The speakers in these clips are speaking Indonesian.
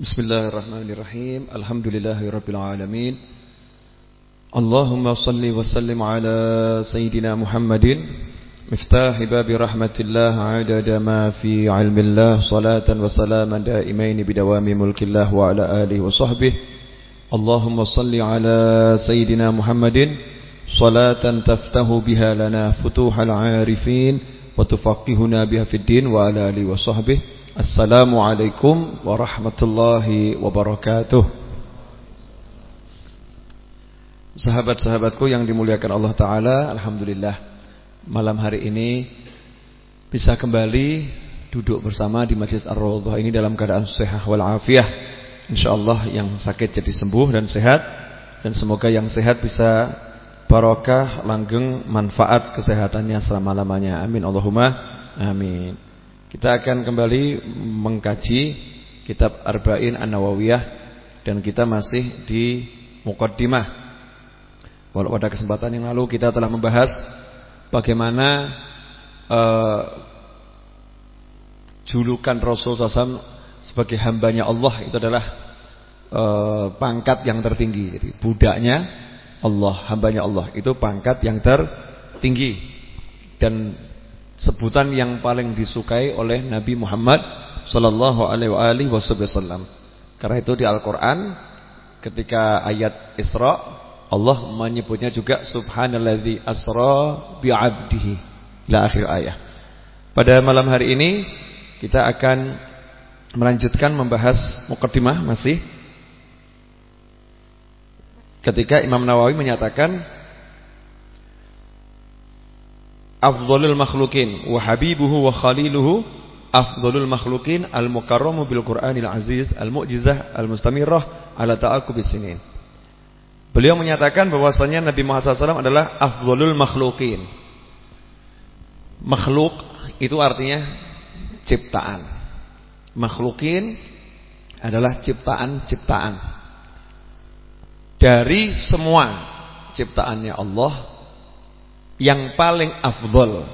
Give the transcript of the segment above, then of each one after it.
Bismillahirrahmanirrahim. Alhamdulillahirabbil alamin. Allahumma salli wa sallim ala sayyidina Muhammadin miftah bab rahmatillah adada ma fi ilmillah salatan wa salaman daimain bidawami mulkillah wa ala alihi wa sahbihi. Allahumma salli ala sayyidina Muhammadin salatan taftahu biha lana futuhal arifin wa tufaqihuna biha fid din wa ala alihi wa sahbihi. Assalamualaikum warahmatullahi wabarakatuh. Sahabat-sahabatku yang dimuliakan Allah Ta'ala Alhamdulillah Malam hari ini Bisa kembali duduk bersama di Masjid Ar-Rawdah ini dalam keadaan sehat walafiah. InsyaAllah yang sakit jadi sembuh dan sehat Dan semoga yang sehat bisa barokah, langgeng, manfaat kesehatannya selama-lamanya. Amin Allahumma Amin kita akan kembali mengkaji kitab Arba'in An-Nawawiyah dan kita masih di Muqaddimah. Walau pada kesempatan yang lalu kita telah membahas bagaimana uh, julukan Rasul SAW sebagai hambanya Allah itu adalah uh, pangkat yang tertinggi. Jadi budaknya Allah, hambanya Allah itu pangkat yang tertinggi dan sebutan yang paling disukai oleh Nabi Muhammad sallallahu alaihi wasallam. Karena itu di Al-Qur'an ketika ayat Isra Allah menyebutnya juga subhanalladzi asra bi'abdihi ila akhir ayat. Pada malam hari ini kita akan melanjutkan membahas mukaddimah masih ketika Imam Nawawi menyatakan afdhalul makhlukin wa habibuhu wa khaliluhu afdhalul makhlukin al-mukarramu bil Qur'anil aziz al-mu'jizah al-mustamirrah ala ta'aqubis sinin. Beliau menyatakan bahwasanya Nabi Muhammad SAW adalah afdhalul makhlukin. Makhluk itu artinya ciptaan. Makhlukin adalah ciptaan-ciptaan. Dari semua ciptaannya Allah yang paling afdol.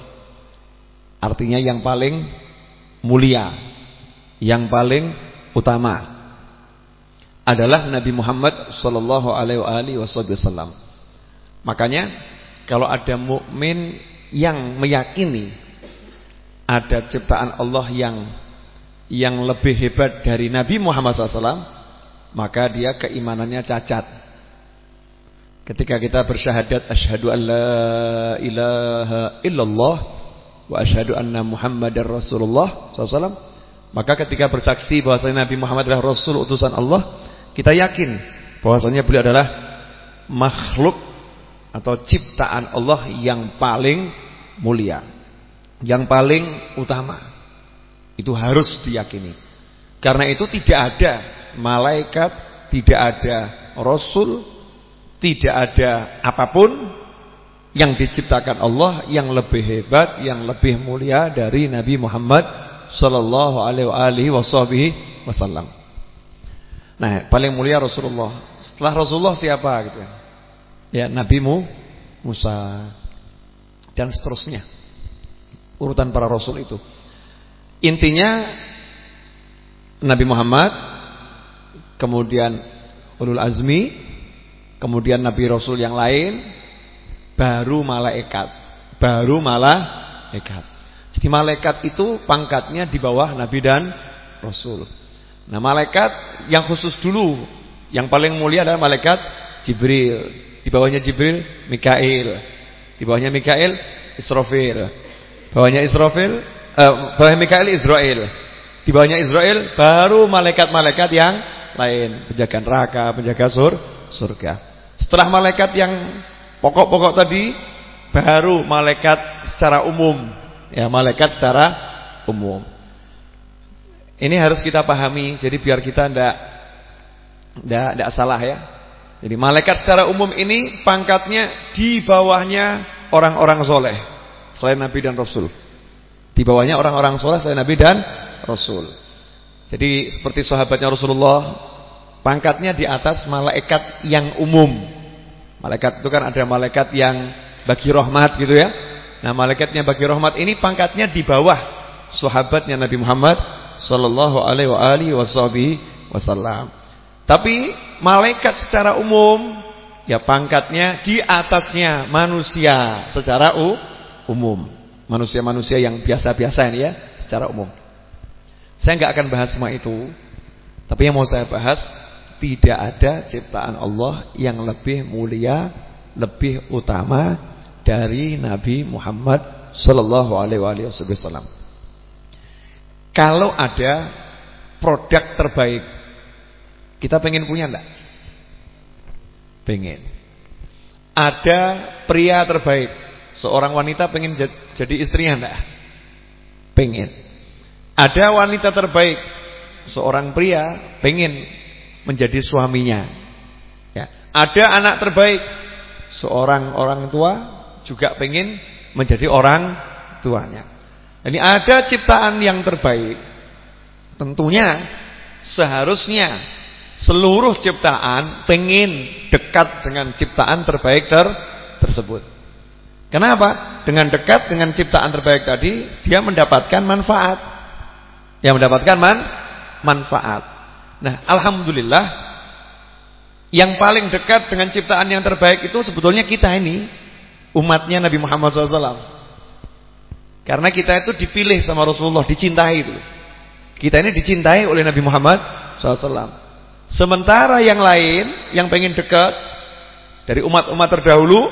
Artinya yang paling mulia. Yang paling utama. Adalah Nabi Muhammad sallallahu alaihi wasallam. Makanya kalau ada mukmin yang meyakini ada ciptaan Allah yang yang lebih hebat dari Nabi Muhammad SAW maka dia keimanannya cacat Ketika kita bersyahadat asyhadu an la ilaha illallah wa asyhadu anna Muhammadar Rasulullah sallallahu maka ketika bersaksi bahwasanya Nabi Muhammad adalah rasul utusan Allah, kita yakin bahwasanya beliau adalah makhluk atau ciptaan Allah yang paling mulia, yang paling utama. Itu harus diyakini. Karena itu tidak ada malaikat, tidak ada rasul, tidak ada apa pun yang diciptakan Allah yang lebih hebat, yang lebih mulia dari Nabi Muhammad sallallahu alaihi wasallam. Nah, paling mulia Rasulullah. Setelah Rasulullah siapa gitu ya? Ya, Nabi Musa dan seterusnya. Urutan para rasul itu. Intinya Nabi Muhammad kemudian ulul azmi Kemudian Nabi Rasul yang lain baru malaikat, baru malaikat. Jadi malaikat itu pangkatnya di bawah Nabi dan Rasul. Nah, malaikat yang khusus dulu, yang paling mulia adalah malaikat Jibril. Di bawahnya Jibril, Mikail. Di bawahnya Mikail, Israfil. Bawahnya Israfil, eh, bawahnya Mikail Israel. Di bawahnya Israel baru malaikat-malaikat yang lain, penjaga neraka, penjaga sur, surga. Setelah malaikat yang pokok-pokok tadi baru malaikat secara umum. Ya, malaikat secara umum. Ini harus kita pahami jadi biar kita ndak ndak ndak salah ya. Jadi malaikat secara umum ini pangkatnya di bawahnya orang-orang soleh selain Nabi dan Rasul. Di bawahnya orang-orang soleh selain Nabi dan Rasul. Jadi seperti sahabatnya Rasulullah Pangkatnya di atas malaikat yang umum. Malaikat itu kan ada malaikat yang bagi rahmat gitu ya. Nah, malaikatnya bagi rahmat ini pangkatnya di bawah sahabatnya Nabi Muhammad sallallahu alaihi wasallam. Tapi malaikat secara umum ya pangkatnya di atasnya manusia secara umum. Manusia-manusia yang biasa-biasa ini ya secara umum. Saya nggak akan bahas semua itu. Tapi yang mau saya bahas tidak ada ciptaan Allah yang lebih mulia, lebih utama dari Nabi Muhammad sallallahu alaihi wasallam. Kalau ada produk terbaik, kita pengen punya enggak? Pengen. Ada pria terbaik, seorang wanita pengen jadi istrinya enggak? Pengen. Ada wanita terbaik, seorang pria pengen menjadi suaminya. Ya. Ada anak terbaik, seorang orang tua juga pengen menjadi orang tuanya. Ini ada ciptaan yang terbaik. Tentunya seharusnya seluruh ciptaan pengen dekat dengan ciptaan terbaik ter tersebut. Kenapa? Dengan dekat dengan ciptaan terbaik tadi, dia mendapatkan manfaat. Yang mendapatkan man manfaat. Nah, alhamdulillah yang paling dekat dengan ciptaan yang terbaik itu sebetulnya kita ini umatnya Nabi Muhammad SAW. Karena kita itu dipilih sama Rasulullah, dicintai itu. Kita ini dicintai oleh Nabi Muhammad SAW. Sementara yang lain yang pengen dekat dari umat-umat terdahulu,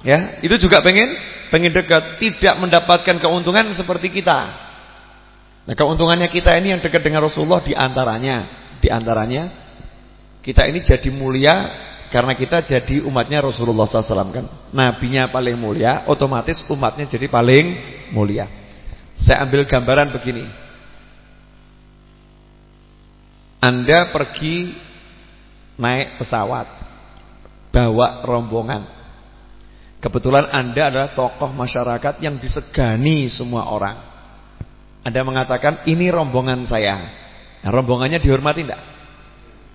ya itu juga pengen pengen dekat, tidak mendapatkan keuntungan seperti kita. Nah keuntungannya kita ini yang dekat dengan Rasulullah di antaranya, di antaranya kita ini jadi mulia karena kita jadi umatnya Rasulullah SAW kan? Nabinya paling mulia Otomatis umatnya jadi paling mulia. Saya ambil gambaran begini. Anda pergi Naik pesawat Bawa rombongan. Kebetulan Anda adalah tokoh masyarakat Yang disegani semua orang Anda mengatakan Ini rombongan saya nah, Rombongannya dihormati tidak?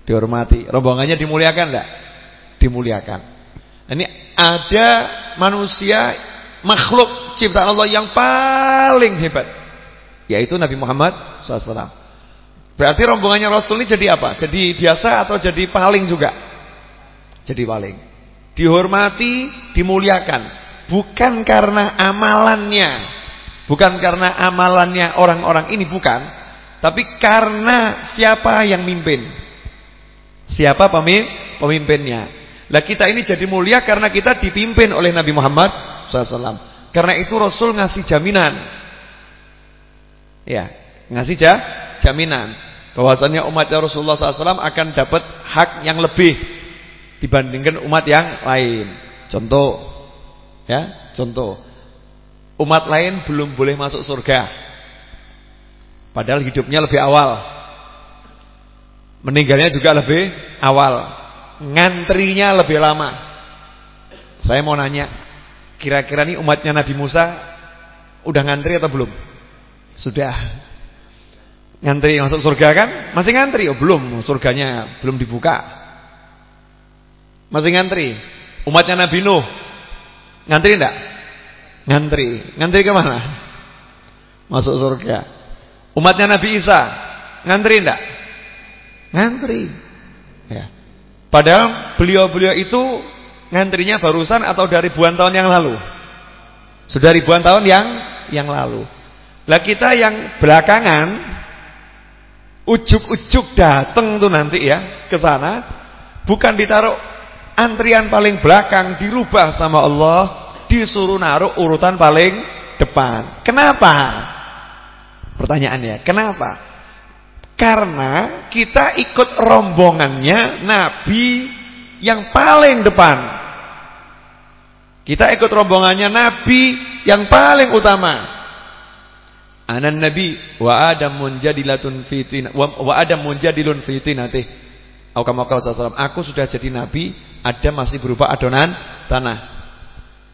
Dihormati Rombongannya dimuliakan tidak? dimuliakan. Ini ada manusia makhluk ciptaan Allah yang paling hebat yaitu Nabi Muhammad SAW. Berarti rombongannya Rasul ini jadi apa? Jadi biasa atau jadi paling juga? Jadi paling. Dihormati, dimuliakan. Bukan karena amalannya. Bukan karena amalannya orang-orang ini bukan. Tapi karena siapa yang mimpin. Siapa pemimpinnya. Lah kita ini jadi mulia karena kita dipimpin oleh Nabi Muhammad SAW. Karena itu Rasul ngasih jaminan. Ya, ngasih ja, jaminan. Bahwasannya umatnya Rasulullah SAW akan dapat hak yang lebih dibandingkan umat yang lain. Contoh, ya, contoh. Umat lain belum boleh masuk surga. Padahal hidupnya lebih awal. Meninggalnya juga lebih awal ngantrinya lebih lama. Saya mau nanya, kira-kira nih umatnya Nabi Musa udah ngantri atau belum? Sudah. Ngantri masuk surga kan? Masih ngantri? Oh belum, surganya belum dibuka. Masih ngantri. Umatnya Nabi Nuh ngantri enggak? Ngantri. Ngantri ke mana? Masuk surga. Umatnya Nabi Isa ngantri enggak? Ngantri. Ya. Padahal beliau-beliau itu ngantrinya barusan atau dari ribuan tahun yang lalu. Sudah ribuan tahun yang yang lalu. Lah kita yang belakangan ujuk-ujuk datang tuh nanti ya ke sana bukan ditaruh antrian paling belakang dirubah sama Allah disuruh naruh urutan paling depan. Kenapa? Pertanyaannya, kenapa? Karena kita ikut rombongannya Nabi yang paling depan. Kita ikut rombongannya Nabi yang paling utama. Anan Nabi wa Adam munjadilatun fitin wa, Adam munjadilun fitinati. Aku sudah jadi nabi, Adam masih berupa adonan tanah.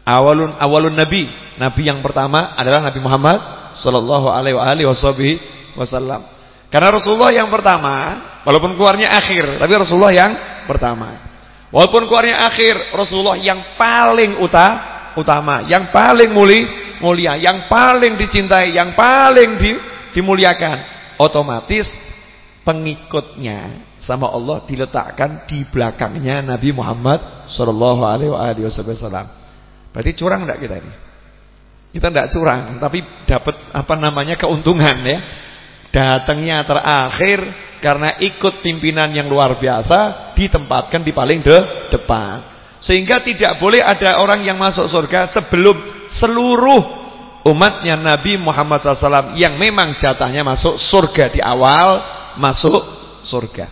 Awalun awalun nabi, nabi yang pertama adalah Nabi Muhammad sallallahu alaihi wasallam. Karena Rasulullah yang pertama, walaupun keluarnya akhir, tapi Rasulullah yang pertama. Walaupun keluarnya akhir, Rasulullah yang paling utama, yang paling muli, mulia, yang paling dicintai, yang paling di, dimuliakan. Otomatis pengikutnya sama Allah diletakkan di belakangnya Nabi Muhammad sallallahu alaihi wasallam. Berarti curang enggak kita ini? Kita enggak curang, tapi dapat apa namanya keuntungan ya. Datangnya terakhir karena ikut pimpinan yang luar biasa ditempatkan di paling de depan. Sehingga tidak boleh ada orang yang masuk surga sebelum seluruh umatnya Nabi Muhammad SAW yang memang jatahnya masuk surga di awal masuk surga.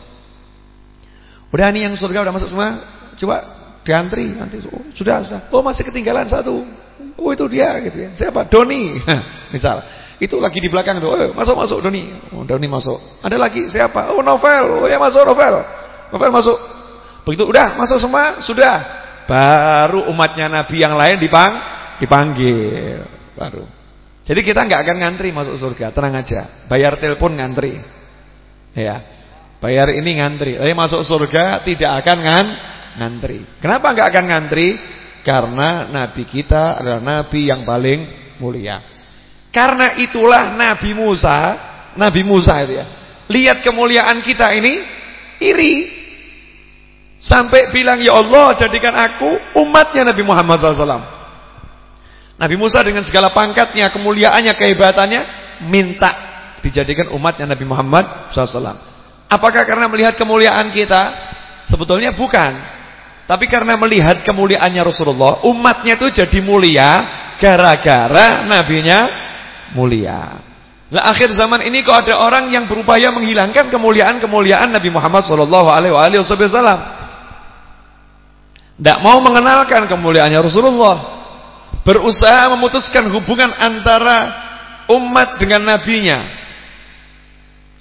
Udah nih yang surga udah masuk semua, coba diantri nanti. Oh, sudah, sudah. Oh masih ketinggalan satu. Oh itu dia gitu ya. Siapa? Doni. Misal. Itu lagi di belakang tuh. Oh, masuk masuk Doni. Oh, Doni masuk. Ada lagi siapa? Oh Novel. Oh ya masuk Novel. Novel masuk. Begitu udah masuk semua, sudah. Baru umatnya Nabi yang lain dipang dipanggil baru. Jadi kita nggak akan ngantri masuk surga, tenang aja. Bayar telepon ngantri. Ya. Bayar ini ngantri. Tapi masuk surga tidak akan ngan ngantri. Kenapa nggak akan ngantri? Karena nabi kita adalah nabi yang paling mulia. Karena itulah Nabi Musa, Nabi Musa itu ya. Lihat kemuliaan kita ini iri. Sampai bilang, "Ya Allah, jadikan aku umatnya Nabi Muhammad SAW." Nabi Musa dengan segala pangkatnya, kemuliaannya, kehebatannya, minta dijadikan umatnya Nabi Muhammad SAW. Apakah karena melihat kemuliaan kita? Sebetulnya bukan. Tapi karena melihat kemuliaannya Rasulullah, umatnya itu jadi mulia gara-gara nabinya mulia. Nah akhir zaman ini kok ada orang yang berupaya menghilangkan kemuliaan-kemuliaan Nabi Muhammad sallallahu alaihi wasallam. Tidak mau mengenalkan kemuliaannya Rasulullah. Berusaha memutuskan hubungan antara umat dengan nabinya.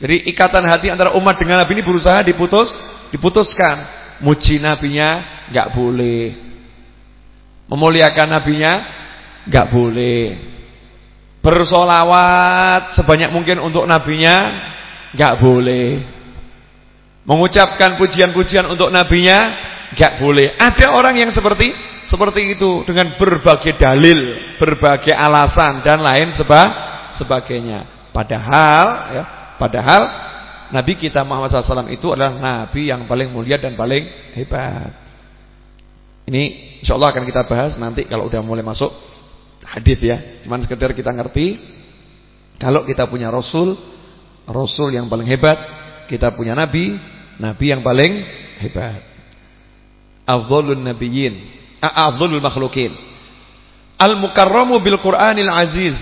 Jadi ikatan hati antara umat dengan nabi ini berusaha diputus, diputuskan. Muji nabinya nggak boleh. Memuliakan nabinya nggak boleh. Bersolawat sebanyak mungkin untuk nabinya nggak boleh. Mengucapkan pujian-pujian untuk nabinya Gak boleh. Ada orang yang seperti seperti itu dengan berbagai dalil, berbagai alasan dan lain seba, sebagainya. Padahal ya, padahal Nabi kita Muhammad SAW itu adalah Nabi yang paling mulia dan paling hebat. Ini insya Allah akan kita bahas nanti kalau udah mulai masuk hadis ya. Cuman sekedar kita ngerti kalau kita punya Rasul, Rasul yang paling hebat, kita punya Nabi, Nabi yang paling hebat afdhalun nabiyyin afdhalul makhlukin al-mukarramu bil Qur'anil aziz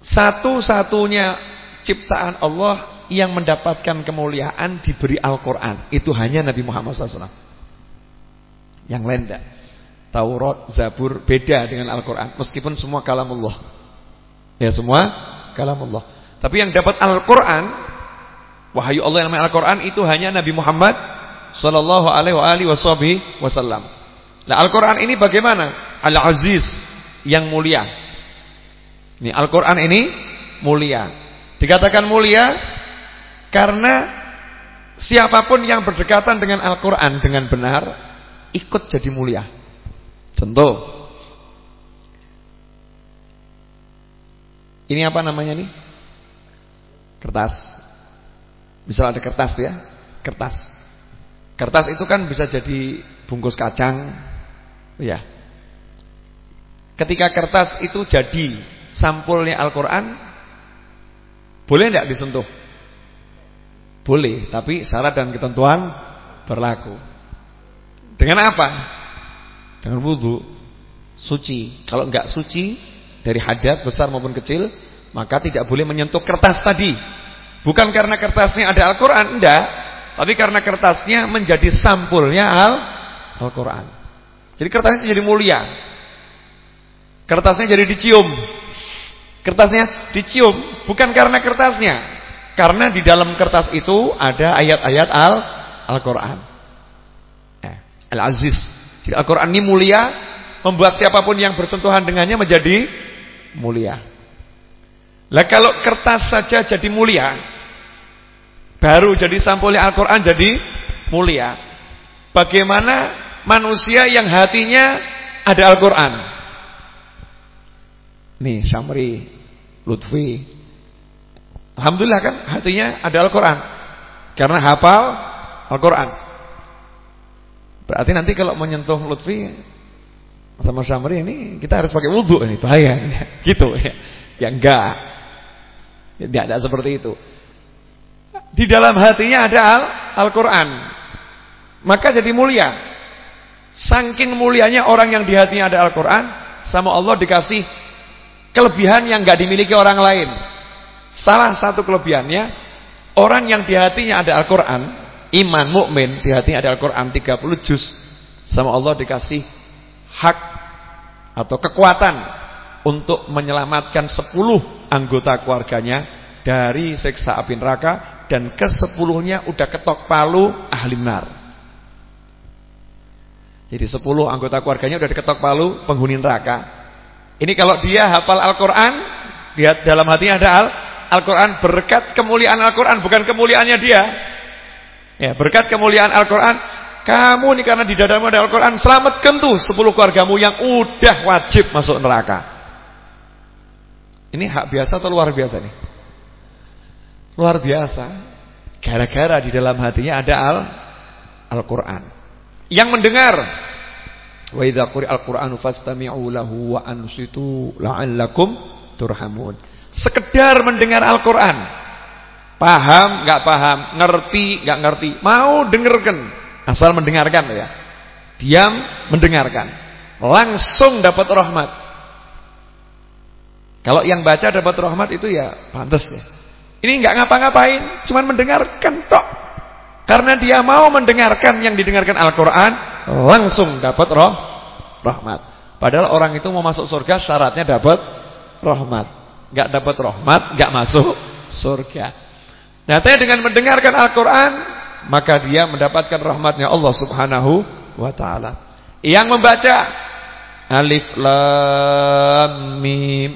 satu-satunya ciptaan Allah yang mendapatkan kemuliaan diberi Al-Qur'an itu hanya Nabi Muhammad SAW yang lain tidak Taurat, Zabur beda dengan Al-Qur'an meskipun semua kalamullah ya semua kalamullah tapi yang dapat Al-Qur'an wahyu Allah yang namanya Al-Qur'an itu hanya Nabi Muhammad sallallahu alaihi wasallam. Nah, Al-Qur'an ini bagaimana? Al-Aziz yang mulia. Ini Al-Qur'an ini mulia. Dikatakan mulia karena siapa pun yang berdekatan dengan Al-Qur'an dengan benar ikut jadi mulia. Contoh Ini apa namanya nih? Kertas. Misal ada kertas ya, kertas. Kertas itu kan bisa jadi bungkus kacang. Ya. Ketika kertas itu jadi sampulnya Al-Qur'an boleh tidak disentuh? Boleh, tapi syarat dan ketentuan berlaku. Dengan apa? Dengan wudhu suci. Kalau enggak suci dari hadat besar maupun kecil, maka tidak boleh menyentuh kertas tadi. Bukan karena kertasnya ada Al-Qur'an, enggak. Tapi karena kertasnya menjadi sampulnya Al-Quran. Jadi kertasnya jadi mulia. Kertasnya jadi dicium. Kertasnya dicium bukan karena kertasnya. Karena di dalam kertas itu ada ayat-ayat Al-Quran. Eh, Al-Aziz. Jadi Al-Quran ini mulia. Membuat siapa pun yang bersentuhan dengannya menjadi mulia. Lah kalau kertas saja jadi mulia Baru jadi sampulnya Al-Quran jadi mulia. Bagaimana manusia yang hatinya ada Al-Quran? Nih Syamri, Lutfi, Alhamdulillah kan hatinya ada Al-Quran. Karena hafal Al-Quran. Berarti nanti kalau menyentuh Lutfi sama Syamri ini kita harus pakai wudhu ini bahaya gitu ya. Ya enggak. Tidak ada seperti itu. Di dalam hatinya ada Al-Quran. Maka jadi mulia. Saking mulianya orang yang di hatinya ada Al-Quran, sama Allah dikasih kelebihan yang enggak dimiliki orang lain. Salah satu kelebihannya, orang yang di hatinya ada Al-Quran, iman, mukmin di hatinya ada Al-Quran 30 juz, sama Allah dikasih hak atau kekuatan untuk menyelamatkan 10 anggota keluarganya dari seksa api neraka dan ke-10-nya udah ketok palu ahli nar. Jadi 10 anggota keluarganya udah diketok palu penghuni neraka. Ini kalau dia hafal Al-Qur'an, dia dalam hatinya ada Al-Qur'an Al berkat kemuliaan Al-Qur'an bukan kemuliaannya dia. Ya, berkat kemuliaan Al-Qur'an kamu nih karena di dadamu ada Al-Quran Selamatkan tuh 10 keluargamu yang udah wajib masuk neraka Ini hak biasa atau luar biasa nih? Luar biasa Gara-gara di dalam hatinya ada Al-Quran Yang mendengar Wa idza quri'al Qur'anu fastami'u lahu wa ansitu la'allakum turhamun Sekedar mendengar Al-Quran Paham, gak paham, ngerti, gak ngerti Mau dengarkan Asal mendengarkan ya. Diam mendengarkan. Langsung dapat rahmat. Kalau yang baca dapat rahmat itu ya pantas ya. Ini enggak ngapa-ngapain, cuman mendengarkan tok. Karena dia mau mendengarkan yang didengarkan Al-Qur'an, langsung dapat roh rahmat. Padahal orang itu mau masuk surga syaratnya dapat rahmat. Enggak dapat rahmat, enggak masuk surga. Nah, dengan mendengarkan Al-Qur'an maka dia mendapatkan rahmatnya Allah Subhanahu wa taala. Yang membaca alif lam mim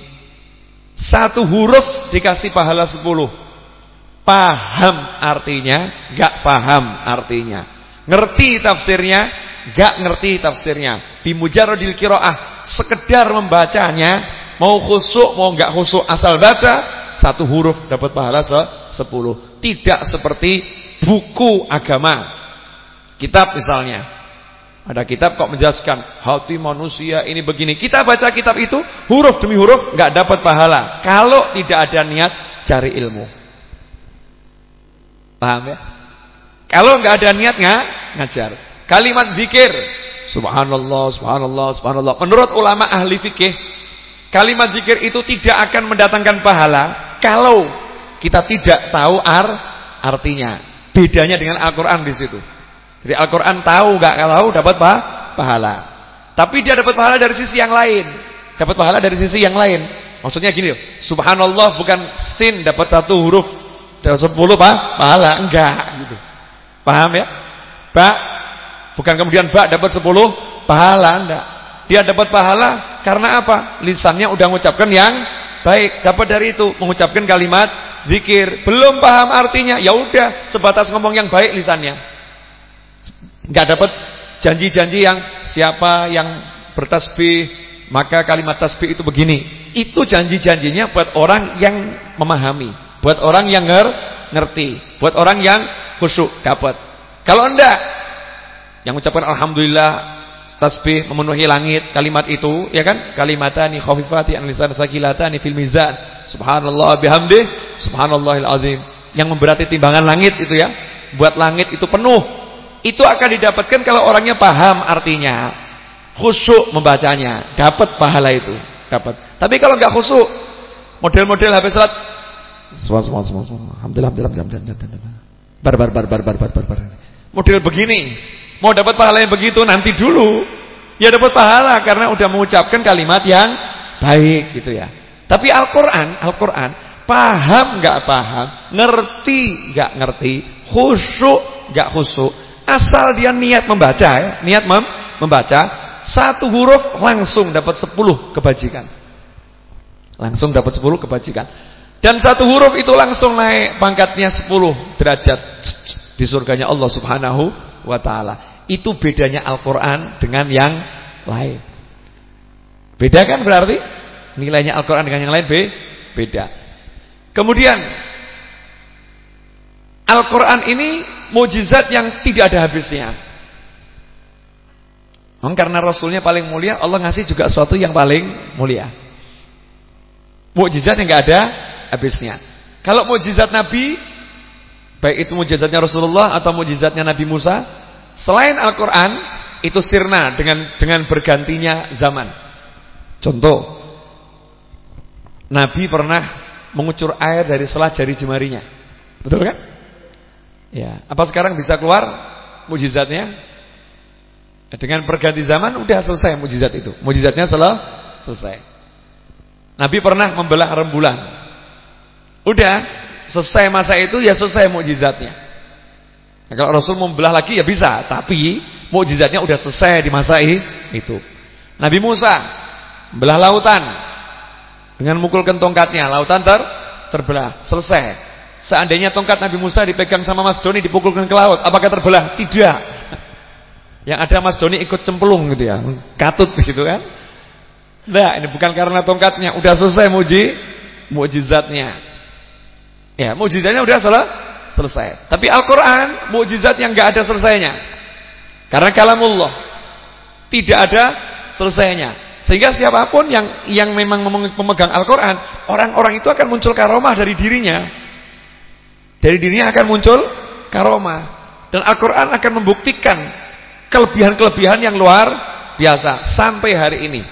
satu huruf dikasih pahala sepuluh Paham artinya, gak paham artinya. Ngerti tafsirnya, gak ngerti tafsirnya. Bimujaradil qiraah, sekedar membacanya, mau khusuk mau gak khusuk asal baca satu huruf dapat pahala sepuluh. Tidak seperti buku agama. Kitab misalnya. Ada kitab kok menjelaskan hati manusia ini begini. Kita baca kitab itu huruf demi huruf nggak dapat pahala kalau tidak ada niat cari ilmu. Paham ya? Kalau nggak ada niat nggak ngajar. Kalimat zikir subhanallah subhanallah subhanallah. Menurut ulama ahli fikih, kalimat zikir itu tidak akan mendatangkan pahala kalau kita tidak tahu ar artinya. Bedanya dengan Al-Qur'an di situ. Jadi Al-Qur'an tahu enggak tahu dapat apa? pahala. Tapi dia dapat pahala dari sisi yang lain. Dapat pahala dari sisi yang lain. Maksudnya gini loh, subhanallah bukan sin dapat satu huruf dapat sepuluh pak pahala enggak gitu. Paham ya? Ba bukan kemudian ba dapat sepuluh pahala enggak. Dia dapat pahala karena apa? Lisannya udah mengucapkan yang baik. Dapat dari itu mengucapkan kalimat zikir, belum paham artinya, ya udah sebatas ngomong yang baik lisannya. Enggak dapat janji-janji yang siapa yang bertasbih, maka kalimat tasbih itu begini. Itu janji-janjinya buat orang yang memahami, buat orang yang nger ngerti, buat orang yang khusyuk dapat. Kalau enggak, yang ucapkan alhamdulillah tasbih memenuhi langit kalimat itu ya kan? Kalimatani khafifati an lisan thaqilatani fil mizan. Subhanallah bihamdi subhanallahil azim. Yang memberati timbangan langit itu ya. Buat langit itu penuh. Itu akan didapatkan kalau orangnya paham artinya. Khusyuk membacanya. Dapat pahala itu. Dapat. Tapi kalau enggak khusyuk model-model habis salat alhamdulillah alhamdulillah alhamdulillah bar bar bar bar bar bar bar. Model begini Mau dapat pahala yang begitu nanti dulu. Ya dapat pahala karena udah mengucapkan kalimat yang baik gitu ya. Tapi Al-Qur'an, Al-Qur'an paham nggak paham, ngerti nggak ngerti, khusyuk nggak khusyuk, asal dia niat membaca ya, niat mem membaca, satu huruf langsung dapat sepuluh kebajikan. Langsung dapat sepuluh kebajikan. Dan satu huruf itu langsung naik pangkatnya sepuluh derajat di surganya Allah Subhanahu wa taala. Itu bedanya Al-Quran dengan yang lain. Beda kan berarti? Nilainya Al-Quran dengan yang lain be beda. Kemudian Al-Quran ini mujizat yang tidak ada habisnya. Karena Rasulnya paling mulia, Allah ngasih juga sesuatu yang paling mulia. Mujizat yang nggak ada habisnya. Kalau mujizat Nabi, baik itu mujizatnya Rasulullah atau mujizatnya Nabi Musa, selain Al-Quran, itu sirna dengan dengan bergantinya zaman. Contoh, Nabi pernah mengucur air dari selah jari jemarinya. Betul kan? Ya, apa sekarang bisa keluar mujizatnya? Dengan perganti zaman udah selesai mujizat itu. Mujizatnya selah selesai. Nabi pernah membelah rembulan. Udah selesai masa itu ya selesai mujizatnya. Nah, kalau Rasul membelah lagi ya bisa, tapi mujizatnya udah selesai di masa itu. Nabi Musa membelah lautan dengan mukul tongkatnya, lautan ter terbelah, selesai. Seandainya tongkat Nabi Musa dipegang sama Mas Doni dipukulkan ke laut, apakah terbelah? Tidak. Yang ada Mas Doni ikut cemplung gitu ya, katut gitu kan. Nah, ini bukan karena tongkatnya, udah selesai muji mujizatnya. Ya, mujizatnya udah salah selesai. Tapi Al-Qur'an mujizat yang enggak ada selesainya. Karena kalamullah tidak ada selesainya. Sehingga siapa pun yang yang memang memegang Al-Qur'an, orang-orang itu akan muncul karomah dari dirinya. Dari dirinya akan muncul karomah. Dan Al-Quran akan membuktikan kelebihan-kelebihan yang luar biasa. Sampai hari ini.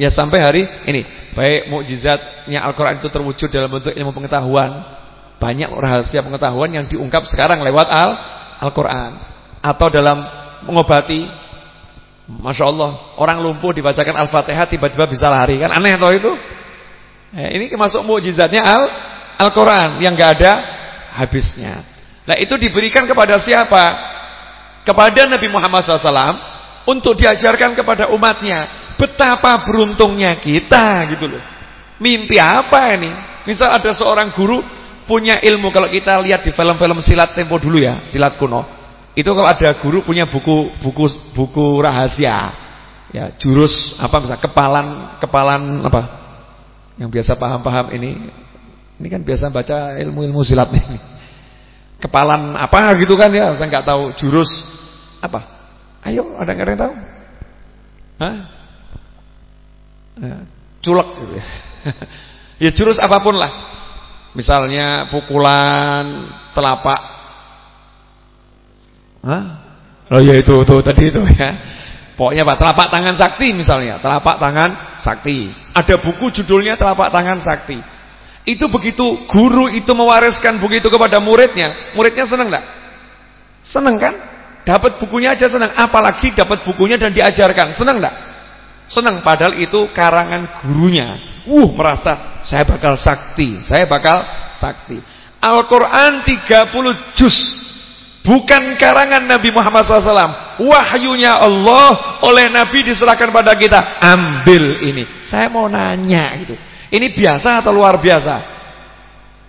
Ya sampai hari ini. Baik mukjizatnya Al-Quran itu terwujud dalam bentuk ilmu pengetahuan. Banyak rahasia pengetahuan yang diungkap sekarang lewat Al-Quran. Al Atau dalam mengobati. Masya Allah. Orang lumpuh dibacakan Al-Fatihah tiba-tiba bisa lari. Kan aneh atau itu? Ya, ini masuk mukjizatnya Al-Quran. yang gak ada habisnya. Nah itu diberikan kepada siapa? Kepada Nabi Muhammad SAW untuk diajarkan kepada umatnya. Betapa beruntungnya kita gitu loh. Mimpi apa ini? Misal ada seorang guru punya ilmu kalau kita lihat di film-film silat tempo dulu ya, silat kuno. Itu kalau ada guru punya buku buku buku rahasia. Ya, jurus apa misalnya kepalan kepalan apa? Yang biasa paham-paham ini ini kan biasa baca ilmu-ilmu silat ini. Kepalan apa gitu kan ya, saya nggak tahu jurus apa. Ayo, ada nggak yang tahu? Hah? Ya, culek gitu ya. ya jurus apa pun lah. Misalnya pukulan telapak. Hah? Oh ya itu tuh tadi itu ya. Pokoknya Pak, telapak tangan sakti misalnya, telapak tangan sakti. Ada buku judulnya telapak tangan sakti. Itu begitu guru itu mewariskan buku itu kepada muridnya, muridnya senang enggak? Senang kan? Dapat bukunya aja senang, apalagi dapat bukunya dan diajarkan. Senang enggak? Senang padahal itu karangan gurunya. Uh, merasa saya bakal sakti, saya bakal sakti. Al-Qur'an 30 juz. Bukan karangan Nabi Muhammad SAW Wahyunya Allah oleh Nabi diserahkan pada kita Ambil ini Saya mau nanya gitu ini biasa atau luar biasa?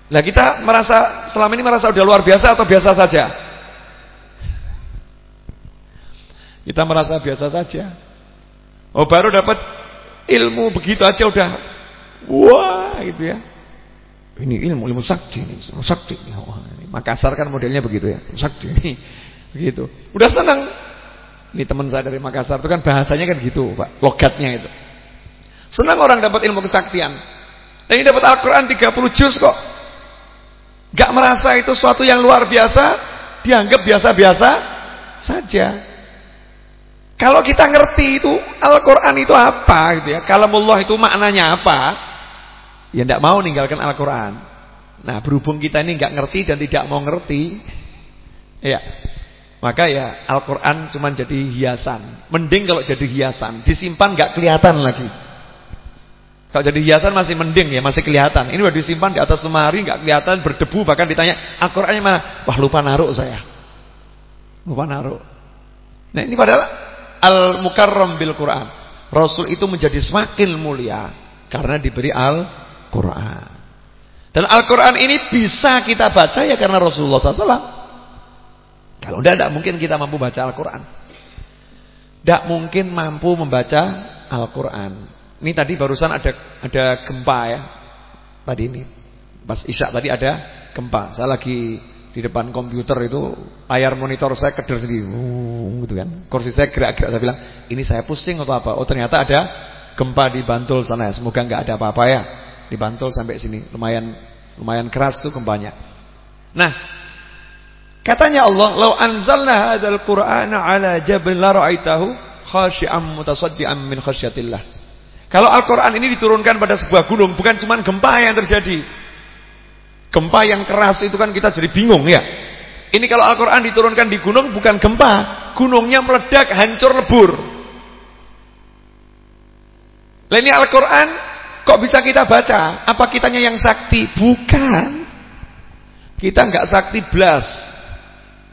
Nah kita merasa selama ini merasa udah luar biasa atau biasa saja? Kita merasa biasa saja. Oh baru dapat ilmu begitu aja udah wah gitu ya. Ini ilmu ilmu sakti ilmu sakti. Wah, ini Makassar kan modelnya begitu ya, sakti ini. Begitu. Udah senang. Ini teman saya dari Makassar itu kan bahasanya kan gitu, Pak. Logatnya itu. Senang orang dapat ilmu kesaktian. Dan ini dapat Al-Quran 30 juz kok. Gak merasa itu suatu yang luar biasa. Dianggap biasa-biasa saja. Kalau kita ngerti itu Al-Quran itu apa gitu ya. Kalau Allah itu maknanya apa. Ya tidak mau ninggalkan Al-Quran. Nah berhubung kita ini nggak ngerti dan tidak mau ngerti. Ya. Maka ya Al-Quran cuma jadi hiasan. Mending kalau jadi hiasan. Disimpan nggak kelihatan lagi. Kalau jadi hiasan masih mending ya, masih kelihatan. Ini udah disimpan di atas lemari, nggak kelihatan, berdebu, bahkan ditanya, Al-Qur'annya mana? Wah, lupa naruh saya. Lupa naruh. Nah, ini padahal al-mukarram bil Quran. Rasul itu menjadi semakin mulia karena diberi Al-Qur'an. Dan Al-Qur'an ini bisa kita baca ya karena Rasulullah SAW. Kalau tidak, tidak mungkin kita mampu baca Al-Quran. Tidak mungkin mampu membaca Al-Quran. Ini tadi barusan ada ada gempa ya. Tadi ini pas Isya tadi ada gempa. Saya lagi di depan komputer itu layar monitor saya keder sendiri gitu kan. Kursi saya gerak-gerak saya bilang ini saya pusing atau apa? Oh ternyata ada gempa di Bantul sana. Semoga nggak ada apa-apa ya. Di Bantul sampai sini. Lumayan lumayan keras tuh gempanya. Nah katanya Allah lau anzalna hadzal qur'ana ala jabal la ra'aitahu khashi'an mutasaddian min khasyatillah. Kalau Al-Qur'an ini diturunkan pada sebuah gunung bukan cuma gempa yang terjadi Gempa yang keras itu kan kita jadi bingung ya. Ini kalau Al-Quran diturunkan di gunung bukan gempa. Gunungnya meledak, hancur, lebur. Lah ini Al-Quran kok bisa kita baca? Apa kitanya yang sakti? Bukan. Kita nggak sakti blas.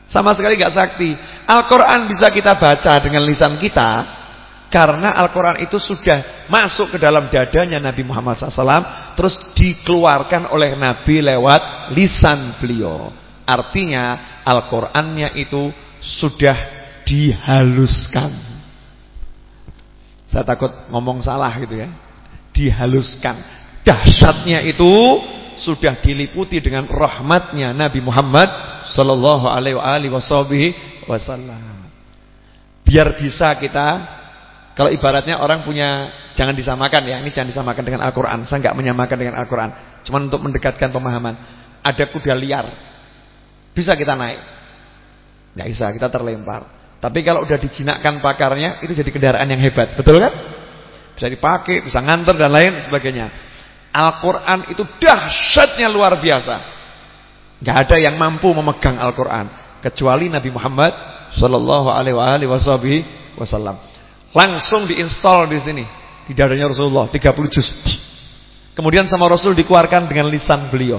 Sama sekali nggak sakti. Al-Quran bisa kita baca dengan lisan kita karena Al-Quran itu sudah masuk ke dalam dadanya Nabi Muhammad SAW Terus dikeluarkan oleh Nabi lewat lisan beliau. Artinya Al-Qurannya itu sudah dihaluskan. Saya takut ngomong salah gitu ya. Dihaluskan. Dahsyatnya itu sudah diliputi dengan rahmatnya Nabi Muhammad Sallallahu alaihi wasallam. Biar bisa kita kalau ibaratnya orang punya jangan disamakan ya, ini jangan disamakan dengan Al-Qur'an. Saya enggak menyamakan dengan Al-Qur'an. Cuma untuk mendekatkan pemahaman. Ada kuda liar. Bisa kita naik. Enggak bisa, kita terlempar. Tapi kalau udah dijinakkan pakarnya, itu jadi kendaraan yang hebat. Betul kan? Bisa dipakai, bisa nganter dan lain sebagainya. Al-Qur'an itu dahsyatnya luar biasa. Enggak ada yang mampu memegang Al-Qur'an kecuali Nabi Muhammad sallallahu alaihi wasallam. Langsung diinstal di sini di dadanya Rasulullah 30 juz. Kemudian sama Rasul dikeluarkan dengan lisan beliau.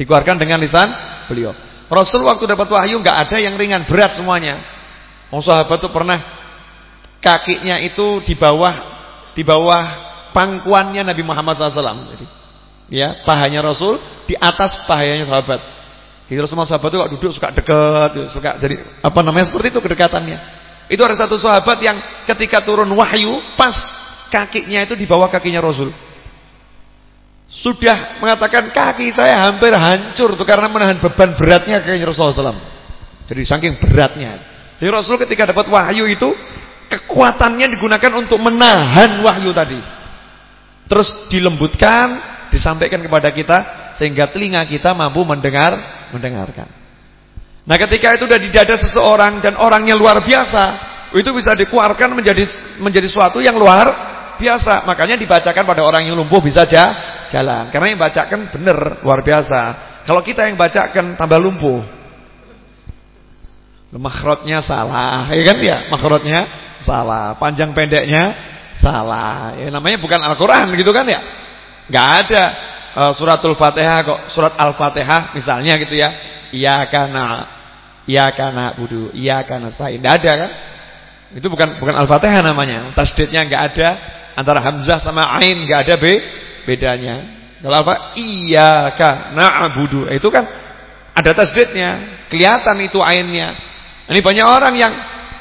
Dikeluarkan dengan lisan beliau. Rasul waktu dapat wahyu nggak ada yang ringan, berat semuanya. Oh sahabat tuh pernah kakinya itu di bawah di bawah pangkuannya Nabi Muhammad SAW. Jadi, ya, pahanya Rasul di atas pahanya sahabat. Jadi Rasulullah sahabat itu kalau duduk suka dekat, suka jadi apa namanya seperti itu kedekatannya. Itu ada satu sahabat yang ketika turun wahyu pas kakinya itu di bawah kakinya Rasul. Sudah mengatakan kaki saya hampir hancur tuh karena menahan beban beratnya kakinya Rasulullah SAW. Jadi saking beratnya. Jadi Rasul ketika dapat wahyu itu kekuatannya digunakan untuk menahan wahyu tadi. Terus dilembutkan, disampaikan kepada kita sehingga telinga kita mampu mendengar, mendengarkan. Nah ketika itu sudah di dada seseorang dan orangnya luar biasa, itu bisa dikeluarkan menjadi menjadi suatu yang luar biasa. Makanya dibacakan pada orang yang lumpuh bisa aja jalan. Karena yang bacakan benar luar biasa. Kalau kita yang bacakan tambah lumpuh. Makhrotnya salah, ya kan ya? Makhrotnya salah, panjang pendeknya salah. Ya namanya bukan Al-Qur'an gitu kan ya? Gak ada uh, suratul Fatihah kok, surat Al-Fatihah misalnya gitu ya. Iya karena Iyyaka na'budu, iyyaka nasta'in. Enggak ada kan? Itu bukan bukan Al-Fatihah namanya. Tasdidnya enggak ada antara hamzah sama ain enggak ada be bedanya. Kalau apa? Iyyaka na'budu. Itu kan ada tasdidnya, kelihatan itu ainnya. Ini banyak orang yang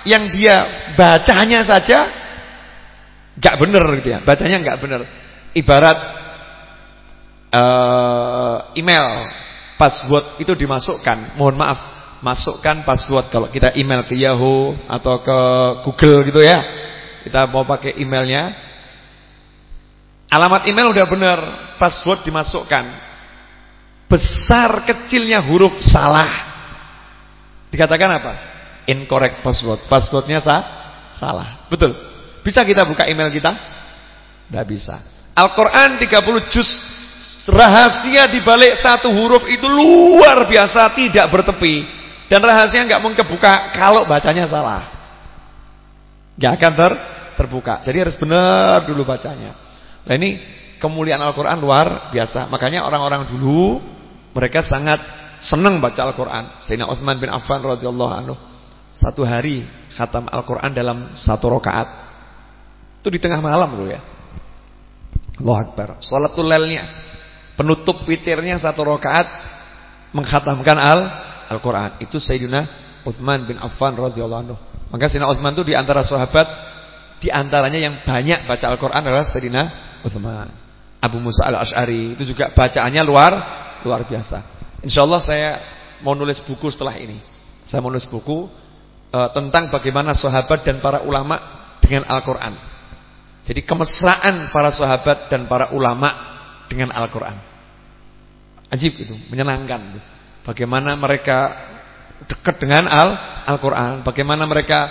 yang dia bacanya saja enggak benar gitu ya. Bacanya enggak benar. Ibarat uh, email password itu dimasukkan. Mohon maaf masukkan password kalau kita email ke Yahoo atau ke Google gitu ya. Kita mau pakai emailnya. Alamat email udah benar, password dimasukkan. Besar kecilnya huruf salah. Dikatakan apa? Incorrect password. Passwordnya sah? salah. Betul. Bisa kita buka email kita? Tidak bisa. Al-Quran 30 juz Rahasia di balik satu huruf itu luar biasa tidak bertepi. Dan rahasia nggak mungkin kebuka kalau bacanya salah. Nggak akan ter terbuka. Jadi harus benar dulu bacanya. Nah ini kemuliaan Al-Qur'an luar biasa. Makanya orang-orang dulu mereka sangat senang baca Al-Qur'an. Sayyidina Utsman bin Affan radhiyallahu anhu satu hari khatam Al-Qur'an dalam satu rakaat. Itu di tengah malam loh ya. Allah Akbar. Salatul lailnya penutup witirnya satu rakaat menghatamkan al Al-Quran. Itu Sayyidina Uthman bin Affan radhiyallahu anhu. Maka Sayyidina Uthman itu di antara sahabat di antaranya yang banyak baca Al-Quran adalah Sayyidina Uthman. Abu Musa al-Ash'ari itu juga bacaannya luar luar biasa. Insyaallah saya mau nulis buku setelah ini. Saya mau nulis buku uh, tentang bagaimana sahabat dan para ulama dengan Al-Qur'an. Jadi kemesraan para sahabat dan para ulama dengan Al-Qur'an. Ajib itu, menyenangkan. Bagaimana mereka dekat dengan Al-Qur'an, Al bagaimana mereka